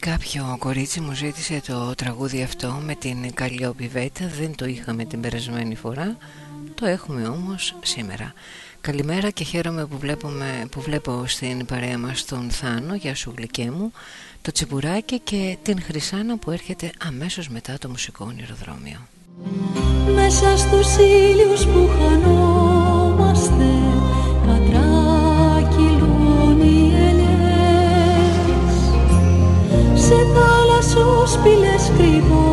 κάποιο κορίτσι μου ζήτησε το τραγούδι αυτό με την Καλλιόπη Βέτα. Δεν το είχαμε την περασμένη φορά. Το έχουμε όμως σήμερα. Καλημέρα και χαίρομαι που, βλέπουμε, που βλέπω στην παρέα μας τον Θάνο. Γεια σου γλυκέ μου. Το Τσιμπουράκι και την Χρυσάνα που έρχεται αμέσως μετά το μουσικό ονειροδρόμιο. Μέσα στους ήλιους που χανόμαστε θάλασσος πύλες κρυβόμαστε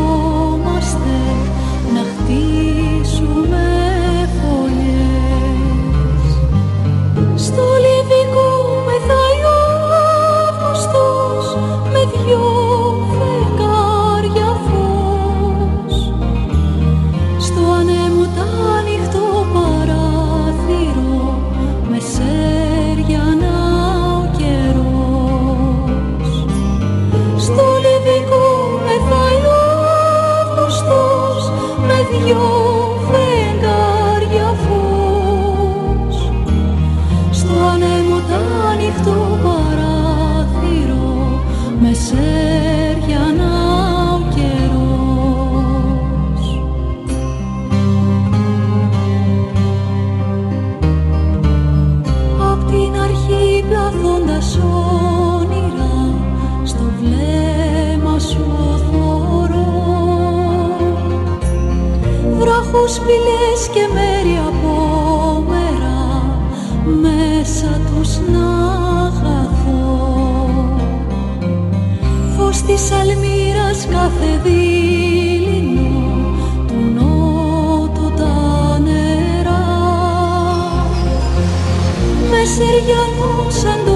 σπηλές και μέρη από μέρα μέσα τους να χαθώ. Φως της αλμύρας κάθε δίληνο του νότου τα νερά. Με σεριανού σαν τον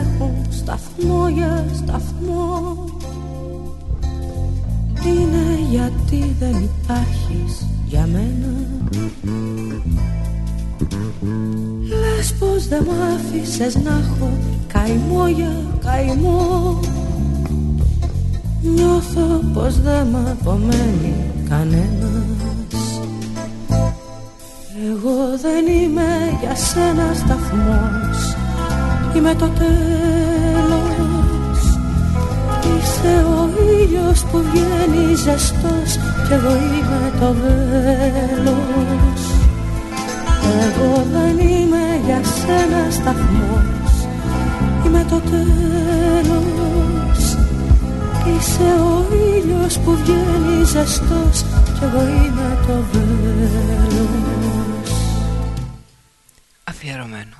έχουν σταθμό για σταθμό. Είναι γιατί δεν υπάρχεις για μένα. Λες πως δεν μ' άφησες να έχω καημό για καημό. Νιώθω πως δεν μ' απομένει κανένας. Εγώ δεν είμαι για σένα σταθμός Είμαι το τέλος Είσαι ο ήλιος που βγαίνει ζεστός Κι εγώ είμαι το βέλος. Εγώ δεν είμαι για σένα σταθμός Είμαι το τέλος. Είσαι ο ήλιος που βγαίνει ζεστός Κι εγώ είμαι το βέλος. Αφιερωμένο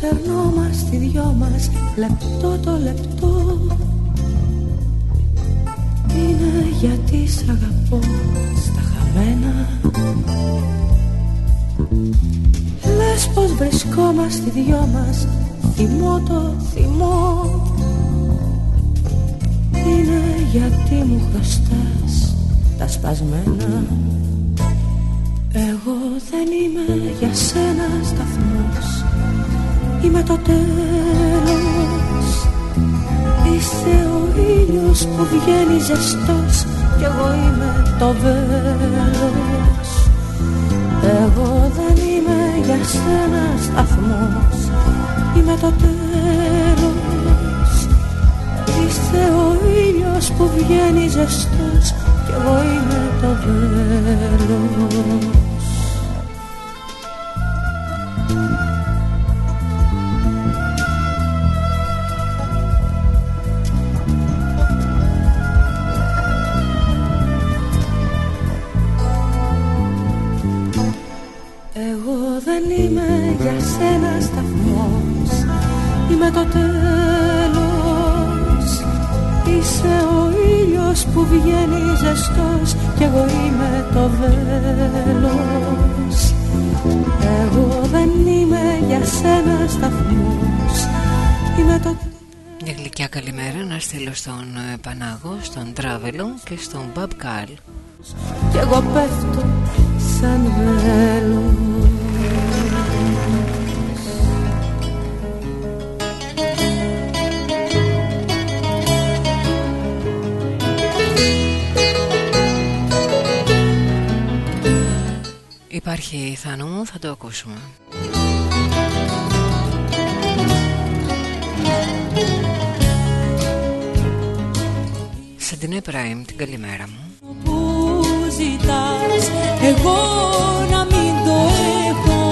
Λες πως ερνόμαστε οι δυο μας λεπτό το λεπτό. Είναι γιατί σ' αγαπώ στα χαμένα. Λες πως βρισκόμαστε οι δυο μας θυμό το θυμό. Είναι γιατί μου χρωστάς τα σπασμένα. Εγώ δεν είμαι για σένα σταθμός Είμαι το τέλος. Είσαι ο ήλιος που βγαίνει ζεστός Κι εγώ είμαι το βέλος. Εγώ δεν είμαι για σένα σταθμός. Είμαι το τέλος. Είσαι ο ήλιος που βγαίνει ζεστός Κι εγώ είμαι το βέλος στείλω στον ε, Πανάγο, στον Τράβελο και στον Μπαμπ Καλ Κι εγώ πέφτω σαν βέλος Υπάρχει Θάνο μου, θα το ακούσουμε Σαντινέ Πράιμ, την καλημέρα μου. Που ζητάς εγώ να μην το έχω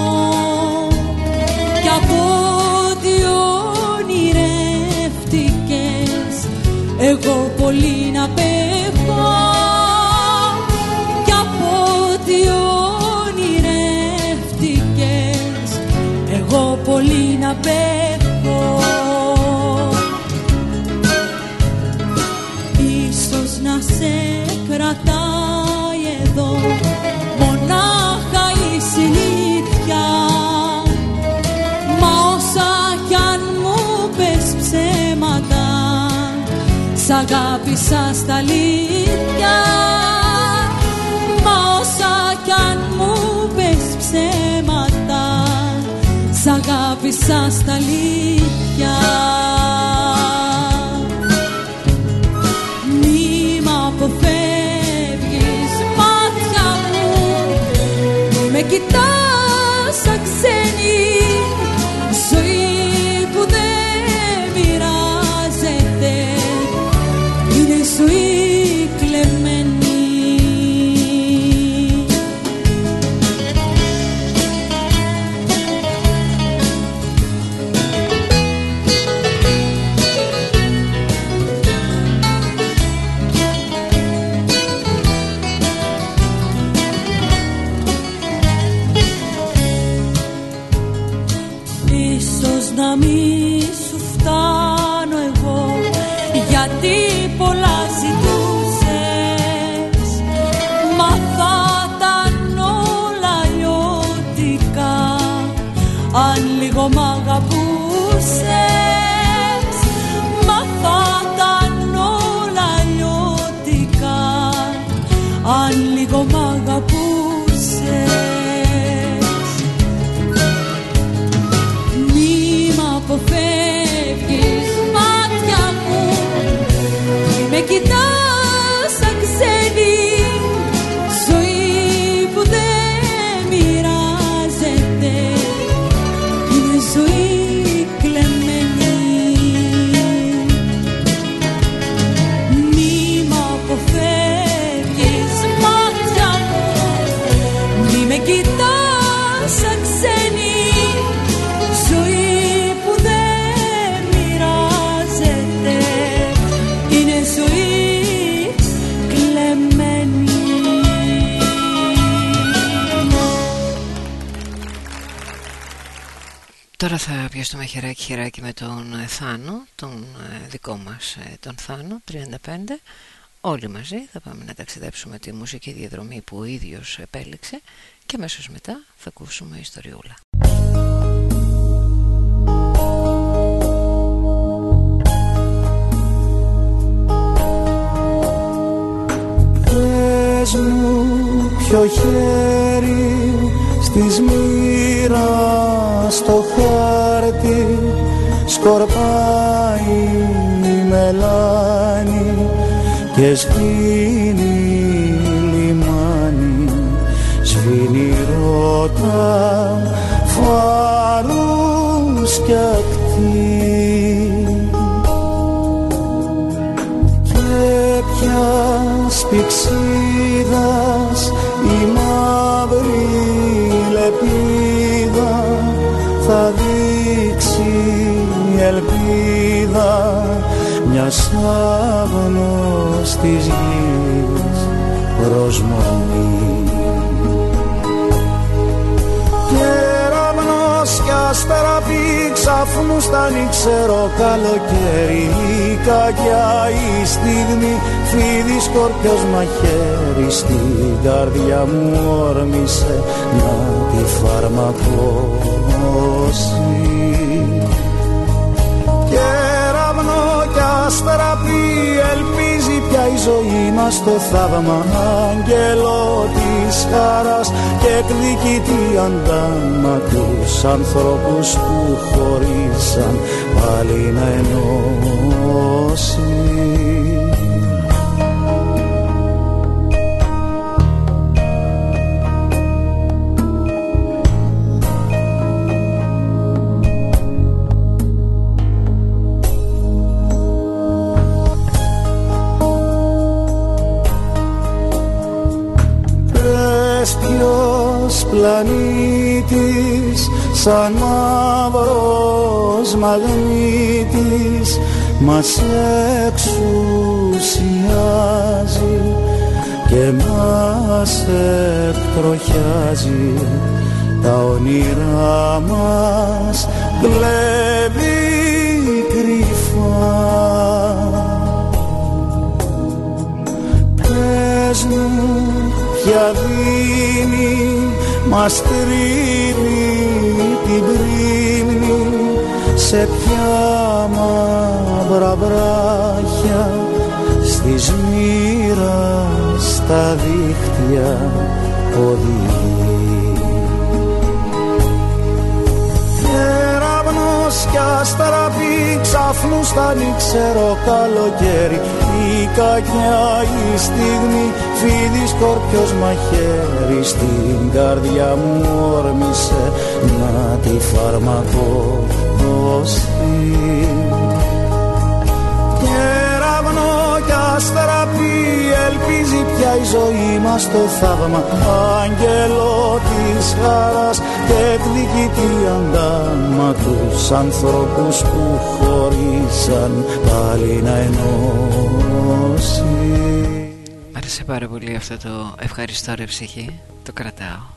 κι από ό,τι ονειρεύτηκες εγώ πολύ να πέχω κι από ό,τι ονειρεύτηκες εγώ πολύ να πέχω σε κρατάει εδώ. Μονάχα η συνήθεια. Μα όσα κι αν μου πες ψέματα Σ' αγάπησα στα αλήθεια. Μα όσα κι αν μου πες ψέματα Σ' αγάπησα στα αλήθεια τώρα θα πιάσουμε χεράκι χεράκι με τον ε, Θάνο, τον ε, δικό μας ε, τον Θάνο, 35. Όλοι μαζί θα πάμε να ταξιδέψουμε τη μουσική διαδρομή που ο ίδιος επέλεξε και αμέσως μετά θα ακούσουμε ιστοριούλα. Πες μου ποιο χέρι της μοίρας στο χάρτη σκορπάει η μελάνη και σβήνει λιμάνι σβήνει ρότα φάρους κι ακτή. Και ποιας πηξίδας ελπίδα μια άγνωστης γης προσμονή. Κεραμνός κι άστερα ξαφνούς στα ξέρω καλοκαίρι η κακιά η στιγμή φίδι σκορπιός μαχαίρι στην καρδιά μου όρμησε να τη φαρμακώσει άστρα ελπίζει πια η ζωή μας το θαύμα άγγελο της χαράς και εκδικητή αντάμα τους ανθρώπους που χωρίσαν πάλι να ενώσει πλανήτης σαν μαύρος μαγνήτης μας εξουσιάζει και μας εκτροχιάζει. Τα όνειρά μας κλέβει κρυφά. Πες μου ποια δίνει μας τρίβει την πρίμνη σε ποια μαύρα βράχια στη μοίρας στα δίχτυα οδηγεί. Κεραυνός κι αστραπή ξαφνούς στα ξέρω καλοκαίρι. Η κακιά η στιγμή φίδι σκορπιός μαχαίρι στην καρδιά μου όρμησε να τη φαρμακώσει Κεραυνό κι αστραπή ελπίζει πια η ζωή μας το θαύμα. Άγγελο της χαράς και εκδικητή αντάμα τους ανθρώπους που χωρίσαν πάλι να ενώσει. άρεσε πάρα πολύ αυτό το ευχαριστώ ρε ψυχή Το κρατάω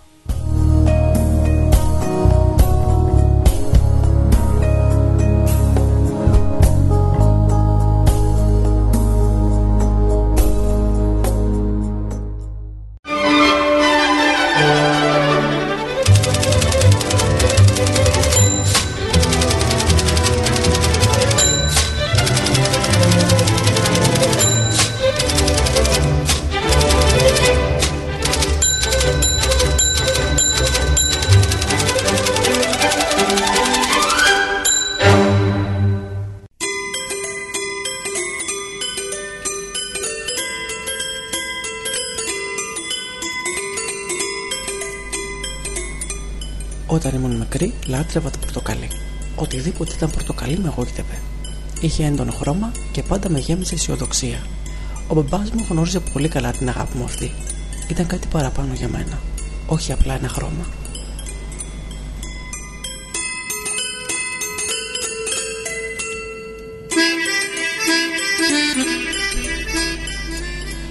Είχε έντονο χρώμα και πάντα με γέμισε αισιοδοξία. Ο μπαμπάς μου γνώριζε πολύ καλά την αγάπη μου αυτή. Ήταν κάτι παραπάνω για μένα. Όχι απλά ένα χρώμα.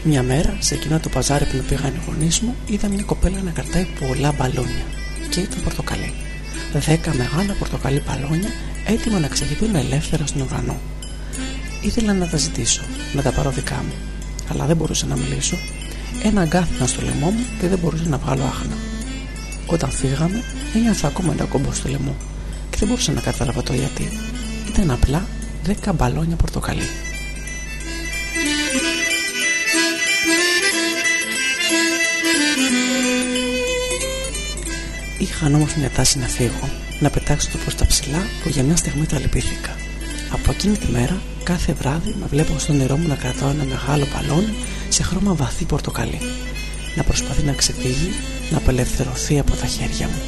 Μια μέρα, σε εκείνο το παζάρι που με πήγαν οι γονείς μου, είδα μια κοπέλα να κρατάει πολλά μπαλόνια και ήταν πορτοκαλί. Δέκα μεγάλα πορτοκαλί παλόνια έτοιμα να ξεχυθούν ελεύθερα στον ουρανό. Ήθελα να τα ζητήσω, να τα πάρω δικά μου, αλλά δεν μπορούσα να μιλήσω. Ένα αγκάθινα στο λαιμό μου και δεν μπορούσα να βγάλω άχνα. Όταν φύγαμε, ένιωθα ακόμα ένα κόμπο στο λαιμό και δεν μπορούσα να καταλάβω το γιατί. Ήταν απλά δέκα μπαλόνια πορτοκαλί. Είχαν όμω μια τάση να φύγω, να πετάξω το φω στα ψηλά που για μια στιγμή τα λυπήθηκα. Από εκείνη τη μέρα, κάθε βράδυ με βλέπω στο νερό μου να κρατάω ένα μεγάλο μπαλόνι σε χρώμα βαθύ πορτοκαλί. Να προσπαθεί να ξεφύγει, να απελευθερωθεί από τα χέρια μου.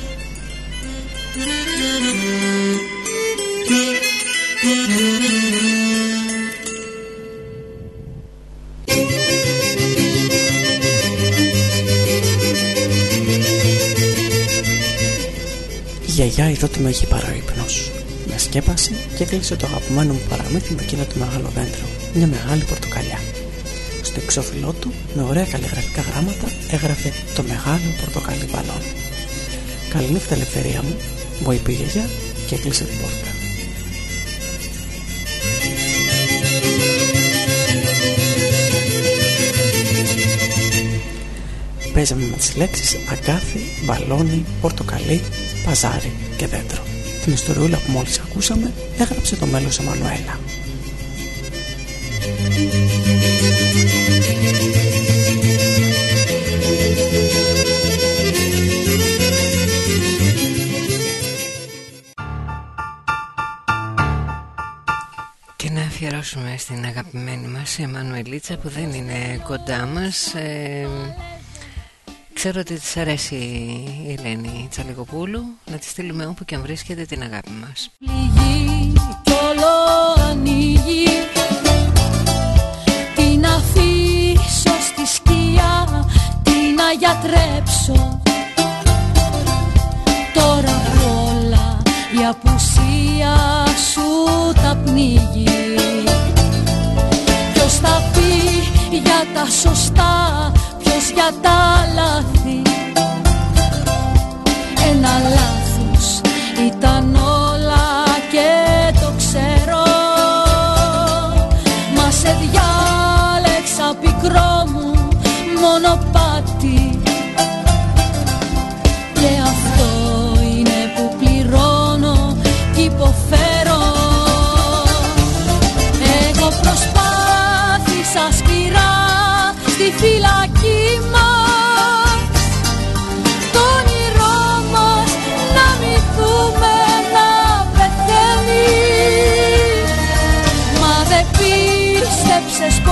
Η γιαγιά εδώ τι με έχει πάρει ο ύπνος. Με σκέπασε και έκλεισε το αγαπημένο μου παραμύθι με εκείνο το μεγάλο δέντρο, μια μεγάλη πορτοκαλιά. Στο εξώφυλλό του, με ωραία καλλιγραφικά γράμματα, έγραφε το μεγάλο πορτοκαλί μπαλόν. Καληνύχτα ελευθερία μου, μου είπε η γιαγιά και έκλεισε την πόρτα. Παίζαμε με τις λέξεις αγκάθι, μπαλόνι, πορτοκαλί, παζάρι και δέντρο. Την ιστοριούλα που μόλις ακούσαμε έγραψε το μέλος Εμμανουέλα. Και να αφιερώσουμε στην αγαπημένη μας Εμμανουελίτσα που δεν είναι κοντά μας ε, Ξέρω ότι της αρέσει η Ελένη Τσαλικοπούλου. Να τη στείλουμε όπου και αν βρίσκεται την αγάπη μας. Πληγή κι όλο ανοίγει. Την αφήσω στη σκιά Την να γιατρέψω Τώρα όλα η απουσία σου τα πνίγει. Ποιος θα πει για τα σωστά Ποιος για τα λάθη. Ένα λάθος ήταν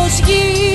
conseguir.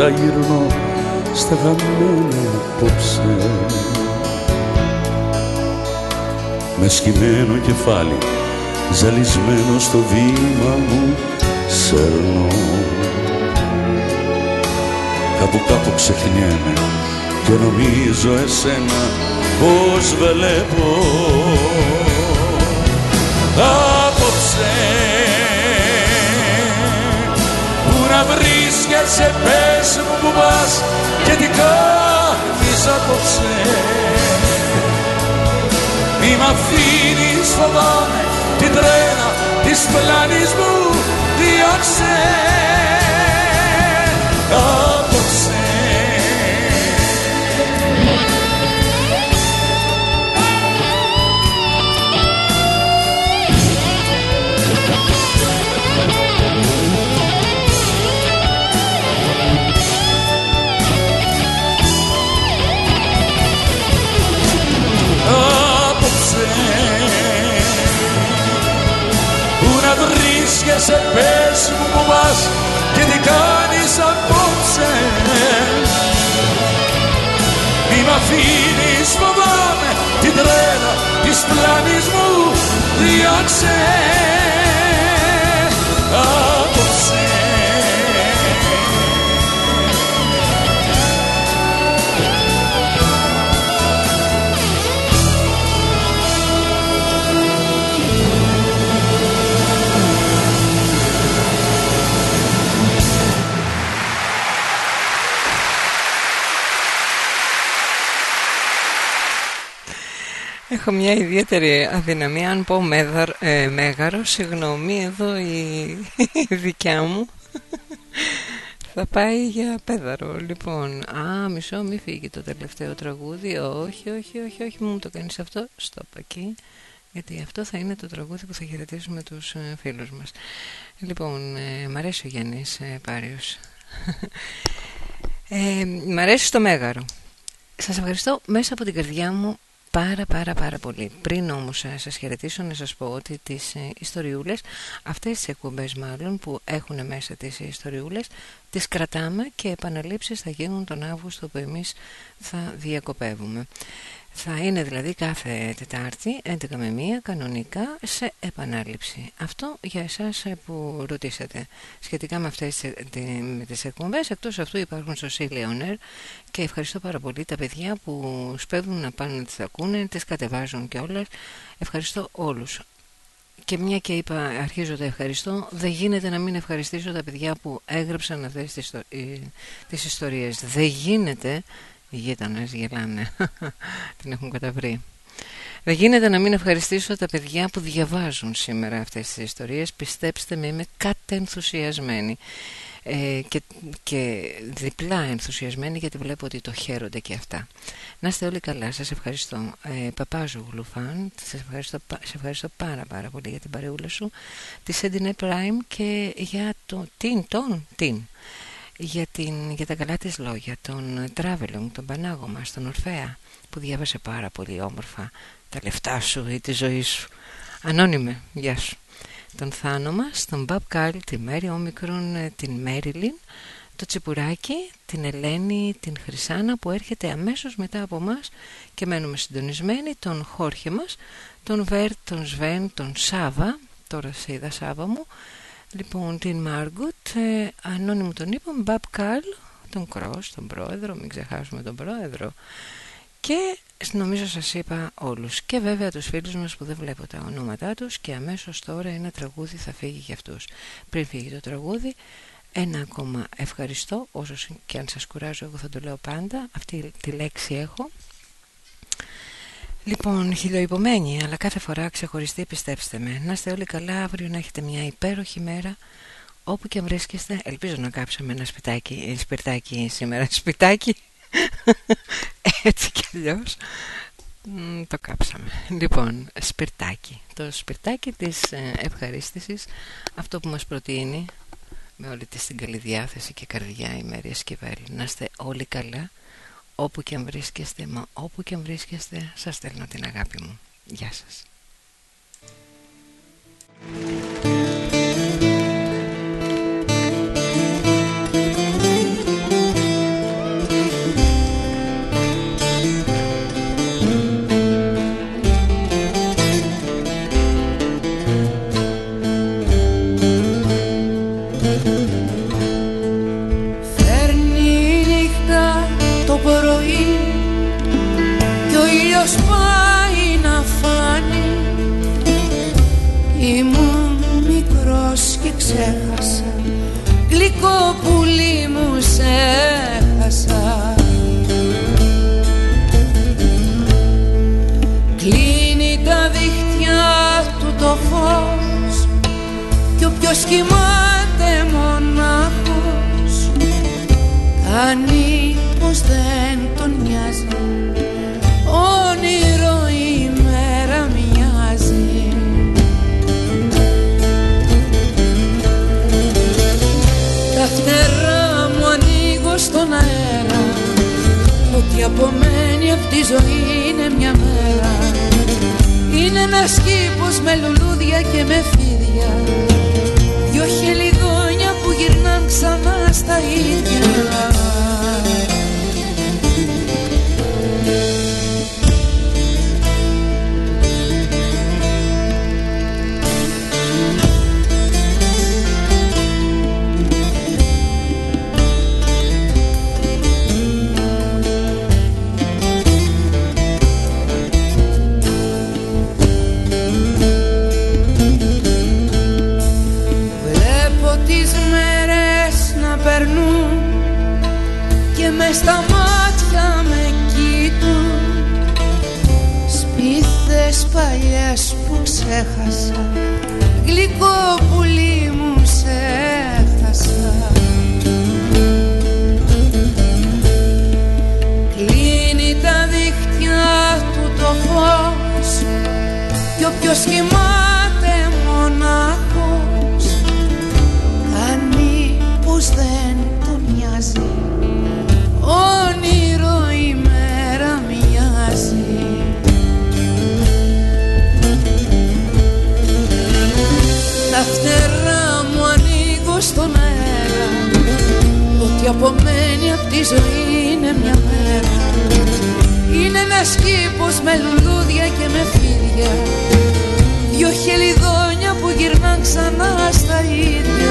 Στη βρίσκεσαι πες μου που πας και τι κάνεις απόψε. Μη μ' αφήνεις φοβάμαι την τρέλα της πλάνης μου διώξε Έχω μια ιδιαίτερη αδυναμία αν πω μέγαρο, ε, μέγαρο συγγνώμη εδώ η, η δικιά μου. Θα πάει για πέδαρο. Λοιπόν α μισό μη φύγει το τελευταίο τραγούδι. Όχι όχι όχι όχι μου το κάνεις αυτό. Στο εκεί. Γιατί αυτό θα είναι το τραγούδι που θα χαιρετήσουμε τους ε, φίλους μας. Λοιπόν ε, μ' αρέσει ο Γιάννης ε, Πάριος. Ε, μ' αρέσει το μέγαρο. Σας ευχαριστώ μέσα από την καρδιά μου πάρα πάρα πάρα πολύ. Πριν όμως ε, σας χαιρετήσω να σας πω ότι τις ε, ιστοριούλες, αυτές τις εκπομπές μάλλον που έχουν μέσα τις ιστοριούλες, τις κρατάμε και επαναλήψεις θα γίνουν τον Αύγουστο που εμείς θα διακοπεύουμε. Θα είναι δηλαδή κάθε Τετάρτη 11 με 1 κανονικά σε επανάληψη. Αυτό για εσάς ε, που ρωτήσατε σχετικά με αυτές με τις εκπομπές. Εκτός αυτού υπάρχουν στο Leoner και ευχαριστώ πάρα πολύ τα παιδιά που σπέβδουν να πάνε να τις ακούνε, τις κατεβάζουν και όλες. Ευχαριστώ όλους. Και μια και είπα, αρχίζω τα ευχαριστώ, δεν γίνεται να μην ευχαριστήσω τα παιδιά που έγραψαν αυτές τις, τις ιστορίες. Δεν γίνεται οι γείτονες γελάνε. Την έχουν καταβρει. Δεν γίνεται να μην ευχαριστήσω τα παιδιά που διαβάζουν σήμερα αυτές τις ιστορίες. Πιστέψτε με, είμαι κατενθουσιασμένη. Ε, και, και διπλά ενθουσιασμένη γιατί βλέπω ότι το χαίρονται και αυτά. Να είστε όλοι καλά, σας ευχαριστώ. Ε, Παπάζου Γλουφάν, σας ευχαριστώ, σε ευχαριστώ πάρα πάρα πολύ για την παρεούλα σου. Τη Sentinel Prime και για το την, τον, την για, την, για τα καλά της λόγια, τον Τράβελονγκ, τον Πανάγο μας, τον Ορφέα, που διάβασε πάρα πολύ όμορφα τα λεφτά σου ή τη ζωή σου. Ανώνυμε, γεια σου. Τον Θάνο μας, τον Μπαμπ Κάρλ, τη Μέρη Όμικρον, ε, την Μέριλιν, το Τσιπουράκι, την Ελένη, την Χρυσάνα που έρχεται αμέσως μετά από μας και μένουμε συντονισμένοι, τον Χόρχε μας, τον Βέρ, τον Σβέν, τον Σάβα, τώρα σε είδα Σάβα μου, Λοιπόν, την Μάργκουτ, ε, ανώνυμο τον είπαμε, Μπαπ Καλ, τον Κρός, τον πρόεδρο, μην ξεχάσουμε τον πρόεδρο. Και νομίζω σας είπα όλους και βέβαια τους φίλους μας που δεν βλέπω τα ονόματά τους και αμέσως τώρα ένα τραγούδι θα φύγει για αυτούς. Πριν φύγει το τραγούδι ένα ακόμα ευχαριστώ όσο και αν σας κουράζω εγώ θα το λέω πάντα αυτή τη λέξη έχω Λοιπόν, χιλιοϊπωμένη, αλλά κάθε φορά ξεχωριστή, πιστέψτε με. Να είστε όλοι καλά, αύριο να έχετε μια υπέροχη μέρα. Όπου και αν βρίσκεστε, ελπίζω να κάψαμε ένα σπιτάκι, ε, σπιρτάκι σήμερα. Σπιτάκι, έτσι κι αλλιώς. Το κάψαμε. Λοιπόν, σπιρτάκι. Το σπιρτάκι της ε, ευχαρίστησης, αυτό που μας προτείνει με όλη τη την καλή διάθεση και καρδιά η Μέρια Σκυβέλη. Να είστε όλοι καλά όπου και αν βρίσκεστε, μα όπου και αν βρίσκεστε, σας στέλνω την αγάπη μου. Γεια σας. Κοιμάται μονάχος Κάνει πως δεν τον νοιάζει Όνειρο φτερά μου ανοίγω στον αέρα. Ότι απομένει αυτή η ζωή είναι μια μέρα. Είναι ένας κήπος με λουλούδια και με φίδια Δυο χελιδόνια που γυρνάν ξανά στα ίδια στα μάτια με κοίτουν. Σπίθες παλιές που ξέχασα. Γλυκό πουλί μου σε έχασα Κλείνει τα δίχτυα του το φως Κι όποιος κοιμάται στον αέρα. Ότι απομένει απ' τη ζωή είναι μια μέρα. Είναι ένας κήπος με λουλούδια και με φίδια. Δυο χελιδόνια που γυρνάν ξανά στα ίδια